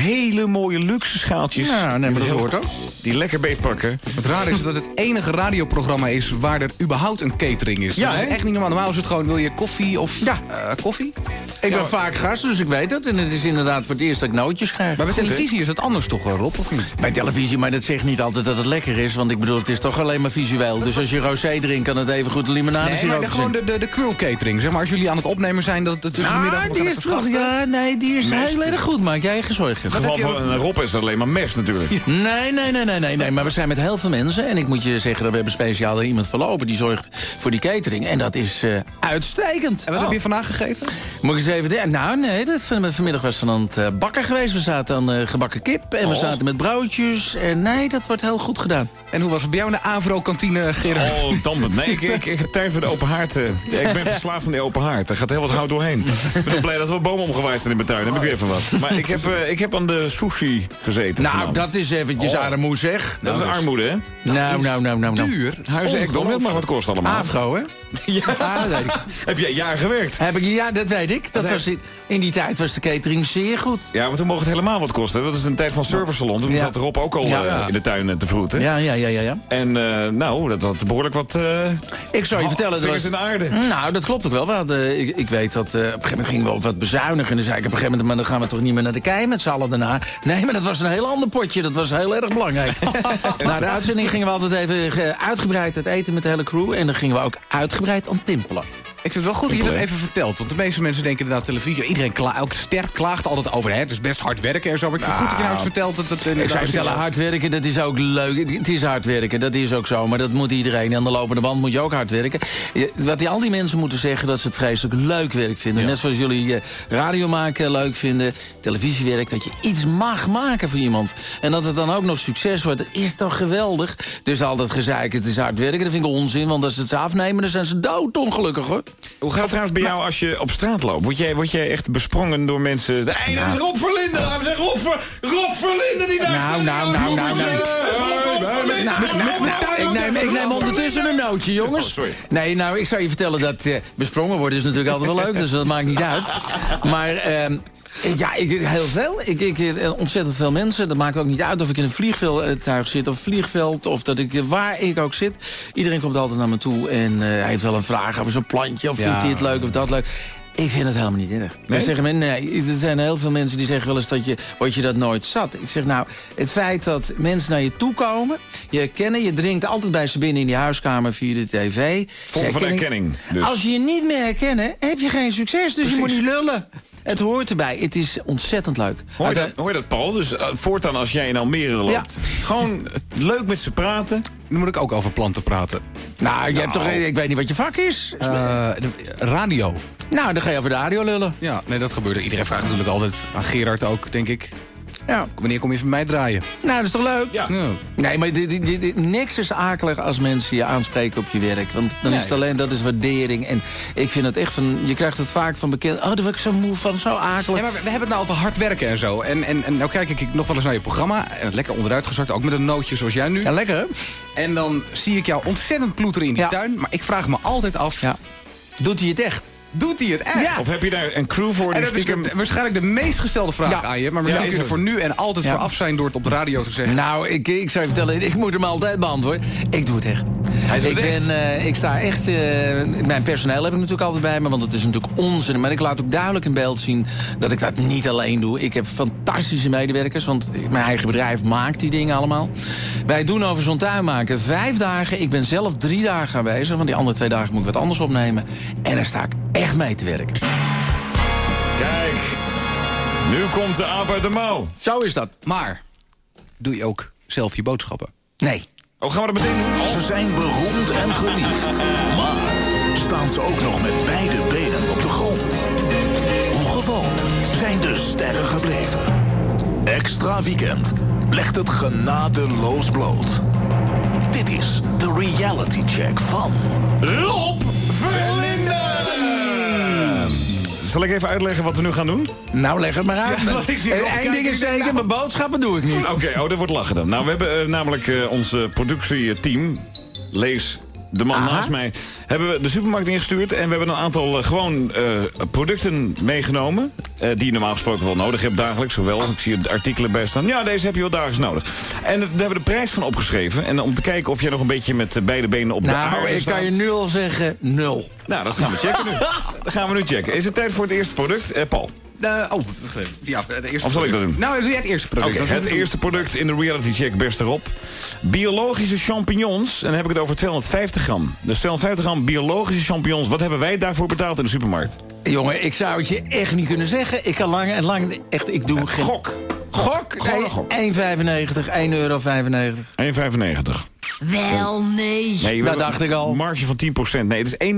hele mooie luxe schaaltjes. Ja, neem maar dat heel- ook. Die lekker beet pakken. Het raar is dat het enige radioprogramma is waar er überhaupt een catering is. Ja, dat is echt niet normaal. Normaal is het gewoon, wil je koffie of Ja. eh, koffie? Ik ben vaak gast, dus ik weet het. En het is inderdaad voor het eerst dat ik nootjes krijg. Maar bij Goed, televisie is het anders toch, eh, Rob? Of niet? Bij televisie, maar dat zegt niet altijd dat het lekker is. Want ik bedoel, het is toch alleen maar visueel. Dus als je rosé drinkt, kan het even goed limonade Nee, maar de, gewoon de, de, de crew catering. Zeg maar, als jullie aan het opnemen zijn, dat het tussen de middag... Ah, die is toch... Ja, nee, die is heel erg goed. Maak jij je geen zorgen. In het geval van een Rob is het alleen maar mest natuurlijk. <laughs> Nee, nee, nee, nee, nee, nee. Maar we zijn met heel veel mensen. En ik moet je zeggen, dat we hebben speciaal iemand verlopen... die zorgt voor die catering. En dat is eh, uitstekend. En wat heb je vandaag gegeten? Moet ik eens even... denken? Nou, nee, dat, van- vanmiddag was we aan het eh, bakken geweest. We zaten aan eh, gebakken kip. En we Oh. zaten met broodjes. En nee, dat wordt heel goed gedaan. En hoe was het bij jou in de Avro-kantine, Gerard? Oh, dampend. Nee, ik, ik, ik heb tijd voor de open haard. eh. Ik ben <laughs> verslaafd aan die open haard. Er gaat heel wat hout doorheen. Ik ben ook blij dat we bomen omgewaaid zijn in mijn tuin. Dan heb ik weer even wat. Maar ik heb, eh, ik heb aan de sushi gezeten. Nou, vanavond. dat is eventjes Oh. zeg. Dat is Nou, armoede, hè? Nou, nou, nou, nou, nou. Duur. Huizen Ekdom, mag wat kost allemaal. Afro, hè? <laughs> Ja. Ah, dat weet ik. Heb jij jaar gewerkt? Heb ik, ja, dat weet ik. Dat was in, in die tijd was de catering zeer goed. Ja, maar toen mocht het helemaal wat kosten. Dat is een tijd van servicesalon. Toen Ja. zat Rob ook al Ja. eh, in de tuin te vroeten. Ja, ja, ja, ja. ja. En eh, nou, dat had behoorlijk wat... eh, Ik zou je vertellen... dat in de aarde. Nou, dat klopt ook wel. We hadden, ik, ik weet dat op een gegeven moment gingen we wat bezuinigen. En dan zei ik op een gegeven moment... maar dan gaan we toch niet meer naar de kei met z'n daarna. Nee, maar dat was een heel ander potje. Dat was heel erg belangrijk. <laughs> Na de uitzending gingen we altijd even eh, uitgebreid het eten met de hele crew. En dan gingen we ook uitgebreid aan pimpelen. Ik vind het wel goed dat je dat even vertelt. Want de meeste mensen denken inderdaad televisie. Iedereen kla elke ster klaagt altijd over. Hè, het is best hard werken en zo. Maar ik vind het goed dat je nou eens vertelt dat het Ik zou vertellen, hard werken, dat is ook leuk. Het is hard werken, dat is ook zo. Maar dat moet iedereen. Aan de lopende band moet je ook hard werken. Wat die, al die mensen moeten zeggen, dat ze het vreselijk leuk werk vinden. Net zoals jullie eh, radio maken leuk vinden, televisiewerk. Dat je iets mag maken voor iemand. En dat het dan ook nog succes wordt. Dat is toch geweldig? Dus altijd gezeik, het is hard werken. Dat vind ik onzin, want als ze het ze afnemen, dan zijn ze doodongelukkig, hoor. Hoe gaat het trouwens bij jou als je op straat loopt? Word jij, word jij echt besprongen door mensen? Hey, dat is Rob Verlinden! Rob, Ver, Rob Verlinden die daar Nou, nou, nou, nou, nou. Nou, nou, nou, ik neem, ondertussen een nootje, jongens. Oh, sorry. Nee, nou, ik zou je vertellen dat eh, besprongen worden is natuurlijk altijd wel leuk, dus dat maakt niet uit. Maar ehm, ja, ik, heel veel. Ik, ik, eh, ontzettend veel mensen. Dat maakt ook niet uit of ik in een vliegtuig zit of vliegveld... of dat ik, eh, waar ik ook zit. Iedereen komt altijd naar me toe en eh, hij heeft wel een vraag over zo'n plantje... of Ja. vindt dit leuk of dat leuk. Ik vind het helemaal niet erg. Dan zeggen men, nee, er zijn heel veel mensen die zeggen wel eens dat je, word je dat nooit zat. Ik zeg nou, het feit dat mensen naar je toe komen, je herkennen, je drinkt altijd bij ze binnen in die huiskamer via de tv. Vorm van Ze erkenning, dus. Als je je niet meer herkennen, heb je geen succes, dus je moet niet lullen. Het hoort erbij. Het is ontzettend leuk. Hoor je, dat, hoor je dat, Paul? Dus eh, voortaan als jij in Almere loopt... gewoon eh, leuk met ze praten. Nu moet ik ook over planten praten. Nou, je hebt toch, ik weet niet wat je vak is. Eh, de- radio. Nou, dan ga je over de radio lullen. Ja, nee, dat gebeurde. Iedereen vraagt natuurlijk altijd aan Gerard ook, denk ik. Ja. Wanneer kom je van mij draaien? Nou, dat is toch leuk? Ja. Ja. Nee, maar dit, dit, niks is akelig als mensen je aanspreken op je werk. Want dan is het alleen, dat is waardering. En ik vind het echt van, je krijgt het vaak van bekend. Oh, daar word ik zo moe van, zo akelig. Ja, maar we we hebben het nou over hard werken en zo. En, en, en nou kijk ik nog wel eens naar je programma. En lekker onderuit gezakt, ook met een nootje zoals jij nu. Ja, lekker hè? En dan zie ik jou ontzettend ploeteren in die Ja. tuin. Maar ik vraag me altijd af, Ja. Doet hij het echt? Doet hij het echt? Ja. Of heb je daar een crew voor En die dat is stiekem... waarschijnlijk de meest gestelde vraag Ja. aan je. Maar misschien Ja, kun je er voor nu en altijd Ja. voor af zijn door het op de radio te zeggen. Nou, ik, ik zou je vertellen, ik moet hem altijd beantwoorden. Ik doe het echt. ik, ben, eh, ik sta echt... eh, mijn personeel heb ik natuurlijk altijd bij me, want het is natuurlijk onzin. Maar ik laat ook duidelijk in beeld zien dat ik dat niet alleen doe. Ik heb fantastische medewerkers, want mijn eigen bedrijf maakt die dingen allemaal. Wij doen over zo'n tuin maken vijf dagen. Ik ben zelf drie dagen aanwezig, want die andere twee dagen moet ik wat anders opnemen. En daar sta ik echt mee te werken. Kijk, nu komt de aap uit de mouw. Zo is dat. Maar, doe je ook zelf je boodschappen? Nee. Oh, gaan we dat meteen doen? Ze zijn beroemd en geliefd. Maar staan ze ook nog met beide benen op de grond? Hoe gewoon zijn de sterren gebleven? Extra Weekend legt het genadeloos bloot. Dit is de reality check van Zal ik even uitleggen wat we nu gaan doen? Nou, leg het maar uit. Ja, ik zie is zeker, nou. mijn boodschappen doe ik niet. Oké, oh, dat wordt lachen dan. Nou, we hebben eh, namelijk eh, ons productieteam, Lees, de man Aha. naast mij, hebben we de supermarkt ingestuurd. En we hebben een aantal eh, gewoon eh, producten meegenomen. eh, die je normaal gesproken wel nodig hebt dagelijks. Zowel, ik zie er artikelen bij staan. Ja, deze heb je wel dagelijks nodig. En daar hebben we de prijs van opgeschreven. En om te kijken of jij nog een beetje met beide benen op de Nou, aarde ik staat. kan je nu al zeggen, nul. Nou, dat gaan we checken nu. <laughs> dat gaan we nu checken. Is het tijd voor het eerste product? Paul. Eh, oh, ja, het eerste Of zal ik dat doen? Nou, doe jij het eerste product. Het eerste product in de reality check best erop. Biologische champignons. En dan heb ik het over 250 gram. Dus 250 gram biologische champignons. Wat hebben wij daarvoor betaald in de supermarkt? Jongen, ik zou het je echt niet kunnen zeggen. Ik kan lang en lang... Echt, ik doe geen... Gok. Gok? Gewoon een gok. 1,95, 1,95 euro. 1,95. Wel, nee. Nee, Dat dacht ik al. Een marge van 10%. Nee, het is 1,49.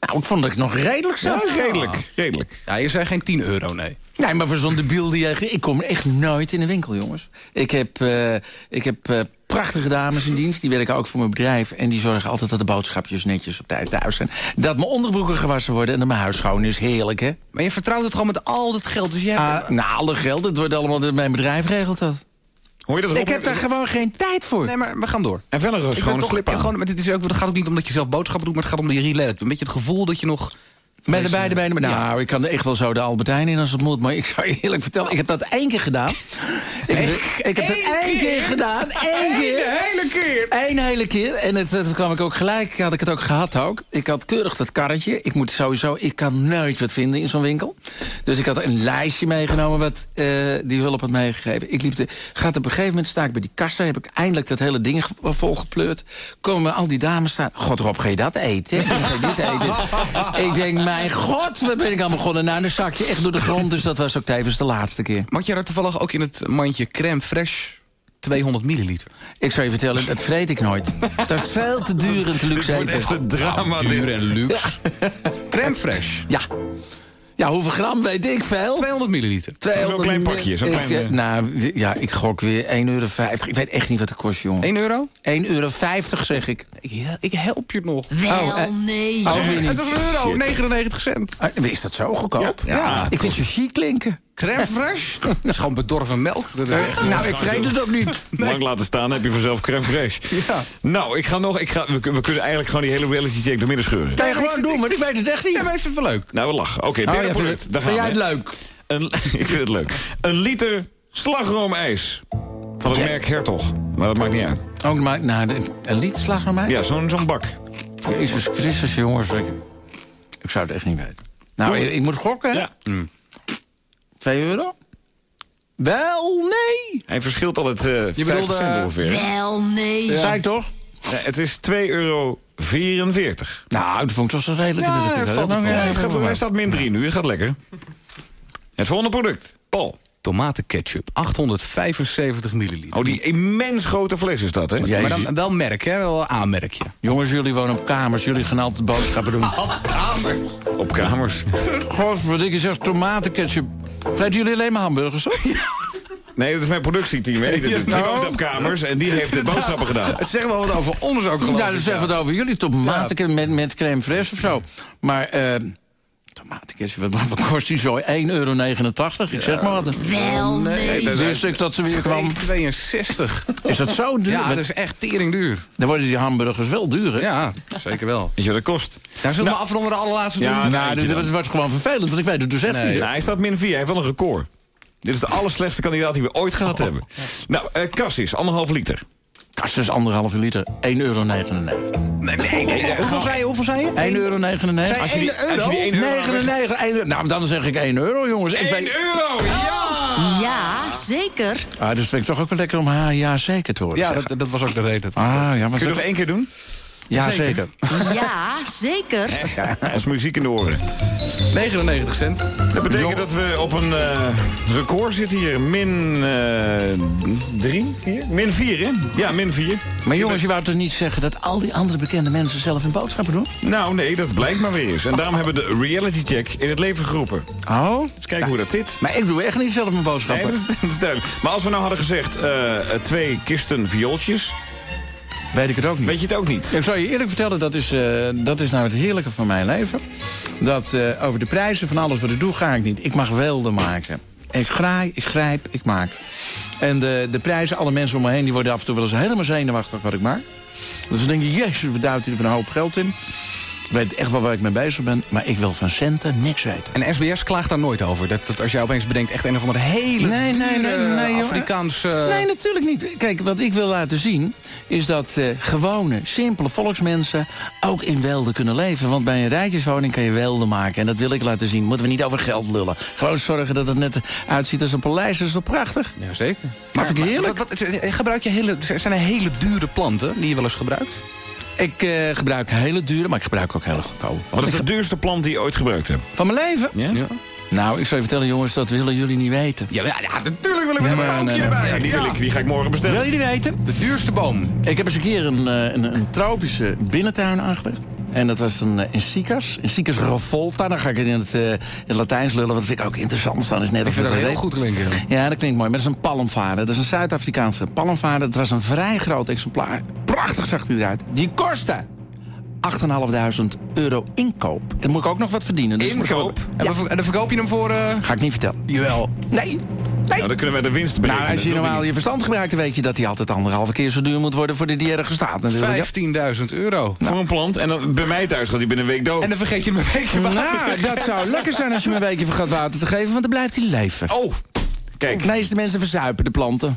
Nou, ik vond dat ik nog redelijk Ja, zat. redelijk. Redelijk. Ja, je zei geen 10 euro, nee. Nee, maar voor zo'n debiel die... je- Ik kom echt nooit in de winkel, jongens. Ik heb, eh, ik heb eh, prachtige dames in dienst. Die werken ook voor mijn bedrijf. En die zorgen altijd dat de boodschapjes netjes op tijd thuis zijn. Dat mijn onderbroeken gewassen worden en dat mijn huis schoon is. Heerlijk, hè? Maar je vertrouwt het gewoon met al dat geld. Dus je hebt... Ah, nou, alle geld, het wordt allemaal... Mijn bedrijf regelt dat. Hoor je dat Ik heb daar gewoon geen tijd voor. Nee, maar we gaan door. En verder Ik is gewoon een slip aan. Gewoon, maar dit is ook, het gaat ook niet om dat je zelf boodschappen doet, maar het gaat om de related. Een beetje het gevoel dat je nog... Met de beide benen. Nou, ik kan echt wel zo de Albertijn in als het moet. Maar ik zou je eerlijk vertellen, ik heb dat één keer gedaan. Ik heb, het- ik heb het één keer gedaan. Eén keer. hele keer. Eén hele keer. En het, het kwam ik ook gelijk, had ik het ook gehad ook. Ik had keurig dat karretje. Ik moet sowieso, ik kan nooit wat vinden in zo'n winkel. Dus ik had een lijstje meegenomen wat eh, die hulp had meegegeven. Ik liep de, gaat op een gegeven moment sta ik bij die kassa. Heb ik eindelijk dat hele ding ge- volgepleurd. Komen al die dames staan. God Rob, ga je dat eten? Ga je dit eten? <laughs> ik denk, mijn god, waar ben ik aan begonnen? Nou, een zakje echt door de grond. Dus dat was ook tevens de laatste keer. Had je daar toevallig ook in het mandje crème fraîche 200 milliliter? Ik zou je vertellen, dat vreet ik nooit. Dat is veel te duur en te luxe Dit wordt eten. echt een drama. Duur dit. en luxe. crème fraîche. Ja. Ja, hoeveel gram weet ik veel? 200 milliliter. 200 klein pakje, zo'n ik, klein, eh, eh. Nou, ja, ik gok weer 1,50 euro. Ik weet echt niet wat het kost, jongen. 1 euro? 1,50 euro, zeg ik. Ik, ik help je nog. Wel, Oh, eh, nee. Oh, weer Het was een euro, 99 cent. Ah, Is dat zo goedkoop? Ja. Ja. Ik vind het zo chic klinken. Crème fraîche? <laughs> Dat is gewoon bedorven melk. Dat is echt- Nou, ik vreet het ook niet. Lang laten staan, heb je vanzelf crème fraîche. Ja. Nou, ik ga nog, ik ga, we, kun- we kunnen eigenlijk gewoon die hele reality check door midden scheuren. Kan je gewoon doen, maar ik weet het echt niet. Ja, maar het wel leuk. Nou, we lachen. Oké, Oh, derde ja, vind, product. Daar vind jij het leuk? Een, <laughs> ik vind het leuk. Een liter slagroomijs. Van het merk Hertog. Maar dat maakt niet uit. Ook maar, nou, een lied slag naar mij? Ja, zo'n zo'n bak. Jezus Christus, jongens. Ik, ik zou het echt niet weten. Nou, ik, ik moet gokken? Ja. 2 euro? Wel, nee. Hij verschilt al het uh, Je bedoelt, 50 cent eh, ongeveer. Wel, nee. Zei ik toch? Ja, het is 2,44 euro. Nou, dat vond ik toch zo redelijk. Ja, ja, hij, gaat, wel. hij staat min 3 nu, het gaat lekker. Het volgende product. Paul. Tomatenketchup, 875 milliliter. Oh, die immens grote fles is dat, hè? Jezus. maar dan wel merk, hè? Wel aanmerkje. Jongens, jullie wonen op kamers. Jullie gaan altijd boodschappen doen. <laughs> Op kamers. Godverdikke, zeg tomatenketchup. Vreten jullie alleen maar hamburgers, hoor? Nee, dat is mijn productieteam, hè? Die <laughs> nou. woont op kamers en die heeft de boodschappen gedaan. Het zegt wel wat over ons ook, geloof Nou, ik. dus even wat over jullie. Tomatenketchup met, met crème fraîche of zo. Maar, eh... Tomatenketchup, wat, wat kost die zo? 1,89 euro. Ik zeg maar wat. Wel, nee. dat is- Wist ik dat ze weer kwam. 62. Is dat zo duur? Ja, dat is echt tering duur. Dan worden die hamburgers wel duur, hè? Ja, zeker wel. Weet je wat dat kost? Nou, zullen we afronden de allerlaatste Ja, doen? nou, Nou, dit dan. wordt gewoon vervelend, want ik weet het dus echt Nee. niet. Nou, hij staat min 4. Hij heeft wel een record. Dit is de allerslechtste kandidaat die we ooit gehad hebben. Nou, eh Cassis, anderhalf liter. Kast is anderhalve liter, 1,99 euro. Nee, nee, nee. Hoeveel zei je? Hoeveel zei je? 1,99 euro. Als je die, als je die 1 euro... 99, 1 euro. Nou, dan zeg ik 1 euro, jongens. Ik 1 weet... euro, ja! Ja, zeker. Ah, dus vind ik toch ook wel lekker om ha, ja zeker te horen Ja, dat, dat was ook de reden. Ah, ja, maar Kun je nog één keer doen? Ja, zeker. Ja, <laughs> zeker. Als muziek in de oren. 99 cent. Dat betekent dat we op een eh, record zitten hier. Min eh, drie, vier? Min vier, hè? Ja, min vier. Maar jongens, je wou toch niet zeggen dat al die andere bekende mensen zelf hun boodschappen doen? Nou, nee, dat blijkt maar weer eens. En daarom hebben we de reality check in het leven geroepen. Oh? Eens kijken hoe dat zit. Maar ik doe echt niet zelf mijn Nee, boodschappen. dat is, <laughs> dat is duidelijk. Maar als we nou hadden gezegd eh, twee kisten viooltjes... Weet ik het ook niet. Weet je het ook niet? Ik zal je eerlijk vertellen, dat is, eh, dat is nou het heerlijke van mijn leven. Dat eh, over de prijzen van alles wat ik doe, ga ik niet. Ik mag welden maken. Ik graai, ik grijp, ik maak. En de, de prijzen, alle mensen om me heen... die worden af en toe wel eens helemaal zenuwachtig wat ik maak. Dus dan denk je, jezus, wat hij er van een hoop geld in. Ik weet echt wel waar ik mee bezig ben, maar ik wil van centen niks weten. En SBS klaagt daar nooit over. Dat, dat als jij opeens bedenkt echt een of andere hele Nee, nee, nee, nee, joh. Afrikaans... eh, Nee, natuurlijk niet. Kijk, wat ik wil laten zien... is dat eh, gewone, simpele volksmensen ook in welden kunnen leven. Want bij een rijtjeswoning kan je welden maken. En dat wil ik laten zien. Moeten we niet over geld lullen. Gewoon zorgen dat het net uitziet als een paleis. Dat is toch prachtig? Ja, zeker. Maar vind ik heerlijk. Wat, wat- gebruik je hele, zijn er hele dure planten die je wel eens gebruikt? Ik eh, gebruik hele dure, maar ik gebruik ook hele goedkope. Wat is de duurste plant die je ooit gebruikt hebt? Van mijn leven? Ja? Nou, ik zou je vertellen, jongens, dat willen jullie niet weten. Ja, ja, natuurlijk wil ik met een boomje erbij. Ja, die, wil ik, die ga ik morgen bestellen. Wil je die weten? De duurste boom. Ik heb eens een keer een, eh, een, een tropische binnentuin aangelegd. En dat was een, eh, in Sicas. In Sicas Revolta. Dan ga ik in het, eh, in het Latijns lullen. Want dat vind ik ook interessant. Dan is net Ik vind het dat heel weet. goed klinken. Ja, dat klinkt mooi. Maar dat is een palmvader. Dat is een Zuid-Afrikaanse palmvader. Dat was een vrij groot exemplaar. Prachtig zag hij eruit. Die kostte 8.500 euro inkoop. En dan moet ik ook nog wat verdienen. Dus Inkoop? En, dan ver- en dan verkoop je hem voor... eh, Ga ik niet vertellen. Jawel. Nee. Nou, dan kunnen wij de winst berekenen. Nou, als je normaal je verstand gebruikt, dan weet je dat hij altijd anderhalve keer zo duur moet worden voor de die ergens staat. natuurlijk. 15.000 euro. Voor een plant. En dan bij mij thuis gaat hij binnen een week dood. En dan vergeet je hem een weekje water te Nou, <laughs> dat zou lekker zijn als je me een weekje vergat water te geven, want dan blijft hij leven. Oh, kijk. De meeste mensen verzuipen de planten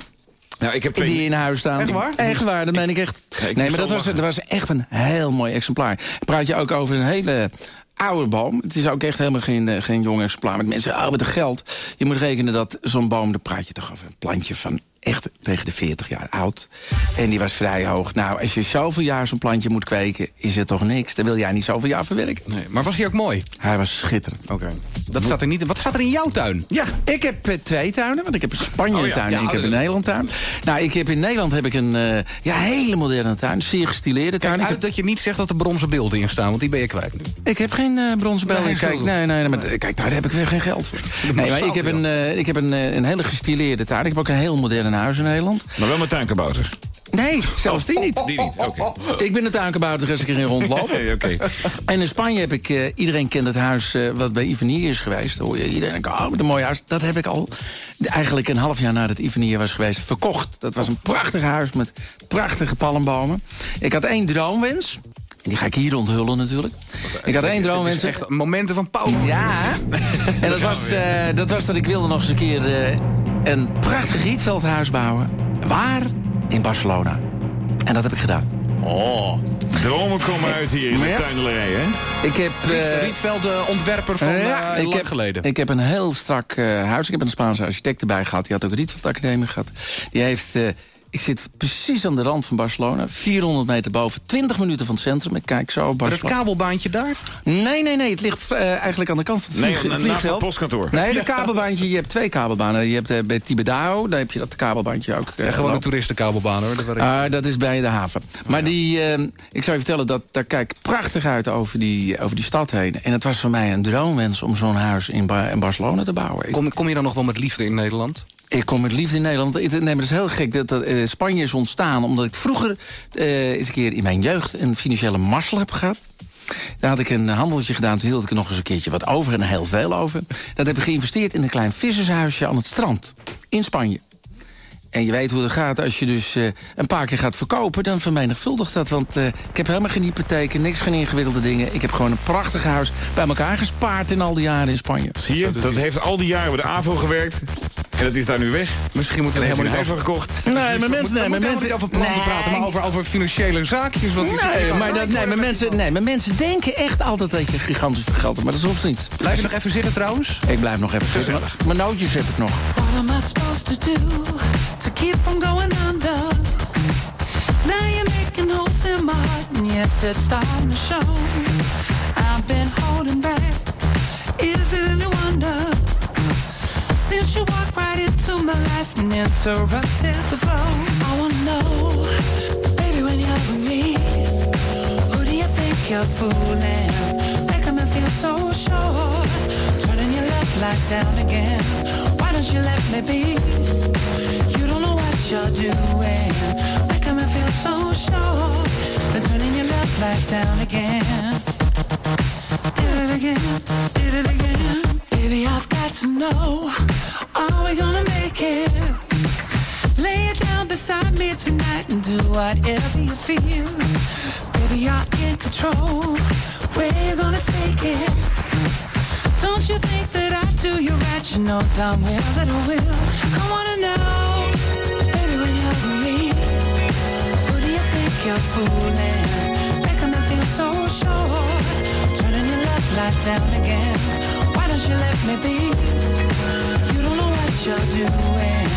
Nou, ik heb twee... die in huis staan. Echt waar? Echt waar, dat meen ik echt. Ja, ik nee, maar dat was, dat was echt een heel mooi exemplaar. Praat je ook over een hele oude boom. Het is ook echt helemaal geen, eh, geen jong exemplaar. Met mensen, met de geld. Je moet rekenen dat zo'n boom, daar praat je toch over een plantje van echt tegen de 40 jaar oud. En die was vrij hoog. Nou, als je zoveel jaar zo'n plantje moet kweken, is het toch niks. Dan wil jij niet zoveel jaar verwerken. Nee, maar was hij ook mooi? Hij was schitterend. Oké. Dat staat er niet in. Wat staat er in jouw tuin? Ja, ik heb eh, twee tuinen. Want ik heb een Spanje Oh ja, tuin ja, en ik heb een Nederland tuin. Nou, ik heb in Nederland heb ik een eh, ja, hele moderne tuin. Zeer gestileerde tuin. Kijk uit dat je niet zegt dat er bronzen beelden in staan, want die ben je kwijt nu. ik heb geen eh bronzen bel. Nee, kijk, nee, nee, nee, maar, eh, kijk, daar heb ik weer geen geld voor. Nee, maar ik heb, een, eh, ik heb een, eh, een hele gestileerde tuin. Ik heb ook een heel huis in Nederland. Maar wel met tuinkabouters. Nee, zelfs die niet. Die niet, oké. Ik ben de tuinkabouter als ik erin rondloop. <laughs> Oké. En in Spanje heb ik, eh, iedereen kent het huis eh, wat bij Ivanier is geweest. Dan hoor je iedereen oh, wat een mooi huis. Dat heb ik al eigenlijk een half jaar nadat Ivanier was geweest verkocht. Dat was een prachtig huis met prachtige palmbomen. Ik had één droomwens. En die ga ik hier onthullen natuurlijk. Ik had één Het droomwens. is echt momenten van pauw. Ja, <laughs> en dat was, eh, dat was dat ik wilde nog eens een keer een prachtig rietveldhuis bouwen. Waar? In Barcelona. En dat heb ik gedaan. Oh, dromen komen uit hier in de Ja. tuinelarij, hè? Ik heb... eh, Rietveld, de ontwerper van ja, eh, ik heb, geleden. Ik heb een heel strak eh, huis. Ik heb een Spaanse architect erbij gehad. Die had ook een Rietveld Academie gehad. Die heeft... eh, ik zit precies aan de rand van Barcelona. 400 meter boven. 20 minuten van het centrum. Ik kijk zo op Maar dat Barcelona. kabelbaantje daar? Nee, nee, nee. Het ligt eh, eigenlijk aan de kant van het Nee, vlieg- naast het vliegveld. postkantoor. Nee, de kabelbaantje. Je hebt twee kabelbanen. Je hebt eh, bij Tibedao. Daar heb je dat kabelbaantje ook. eh, Ja, gewoon een toeristenkabelbaan hoor. Ah, dat is bij de haven. Maar die, eh, ik zou je vertellen, dat, daar kijk ik prachtig uit over die, over die stad heen. En het was voor mij een droomwens om zo'n huis in, Ba- in Barcelona te bouwen. Kom, kom je dan nog wel met liefde in Nederland? Ik kom met liefde in Nederland. Nee, maar dat is heel gek. Dat, dat, eh, Spanje is ontstaan omdat ik vroeger eh, eens een keer in mijn jeugd een financiële marsel heb gehad. Daar had ik een handeltje gedaan, toen hield ik er nog eens een keertje wat over en heel veel over. Dat heb ik geïnvesteerd in een klein vissershuisje aan het strand in Spanje. En je weet hoe het gaat, als je dus eh, een paar keer gaat verkopen... dan vermenigvuldigt dat, want eh, ik heb helemaal geen hypotheken... niks, geen ingewikkelde dingen. Ik heb gewoon een prachtig huis bij elkaar gespaard in al die jaren in Spanje. Zie je, dat heeft al die jaren bij de AVO gewerkt. En dat is daar nu weg. Misschien moeten we helemaal niet over... gekocht. Nee, maar mensen... Nee, maar mensen niet over planten nee. praten, maar over, over financiële zaakjes. Want Nee, maar, dat, nee, maar mensen, nee, maar mensen denken echt altijd dat je gigantisch veel geld hebt. Maar dat hoeft niet. Blijf je nog even zitten trouwens? Ik blijf nog even zitten. Mijn nootjes heb ik nog. What am I supposed to do to keep from going under? Now you're making holes in my heart, and yes, it's starting to show. I've been holding back. Since you walked right into my life and interrupted the flow, I wanna know, baby, when you're with me, who do you think you're fooling? Making me feel so sure, turning your left light down again. Why don't you let me be? You don't know what you're doing, making me feel so sure, then turning your left light down again. Did it again, did it again. Baby, I've got to know, are we gonna make it? Lay it down beside me tonight and do whatever you feel. Baby, you're in control. Where you gonna take it? Don't you think that I do you right? You know damn well that I will. I wanna know, baby, when you're with me, who do you think you're fooling? Making me feel so sure. Turning your left light down again. Don't you let me be? You don't know what you're doing.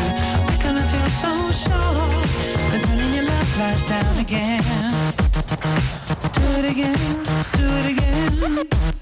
Making me feel so sure. Then turning your left light down again. Do it again, do it again.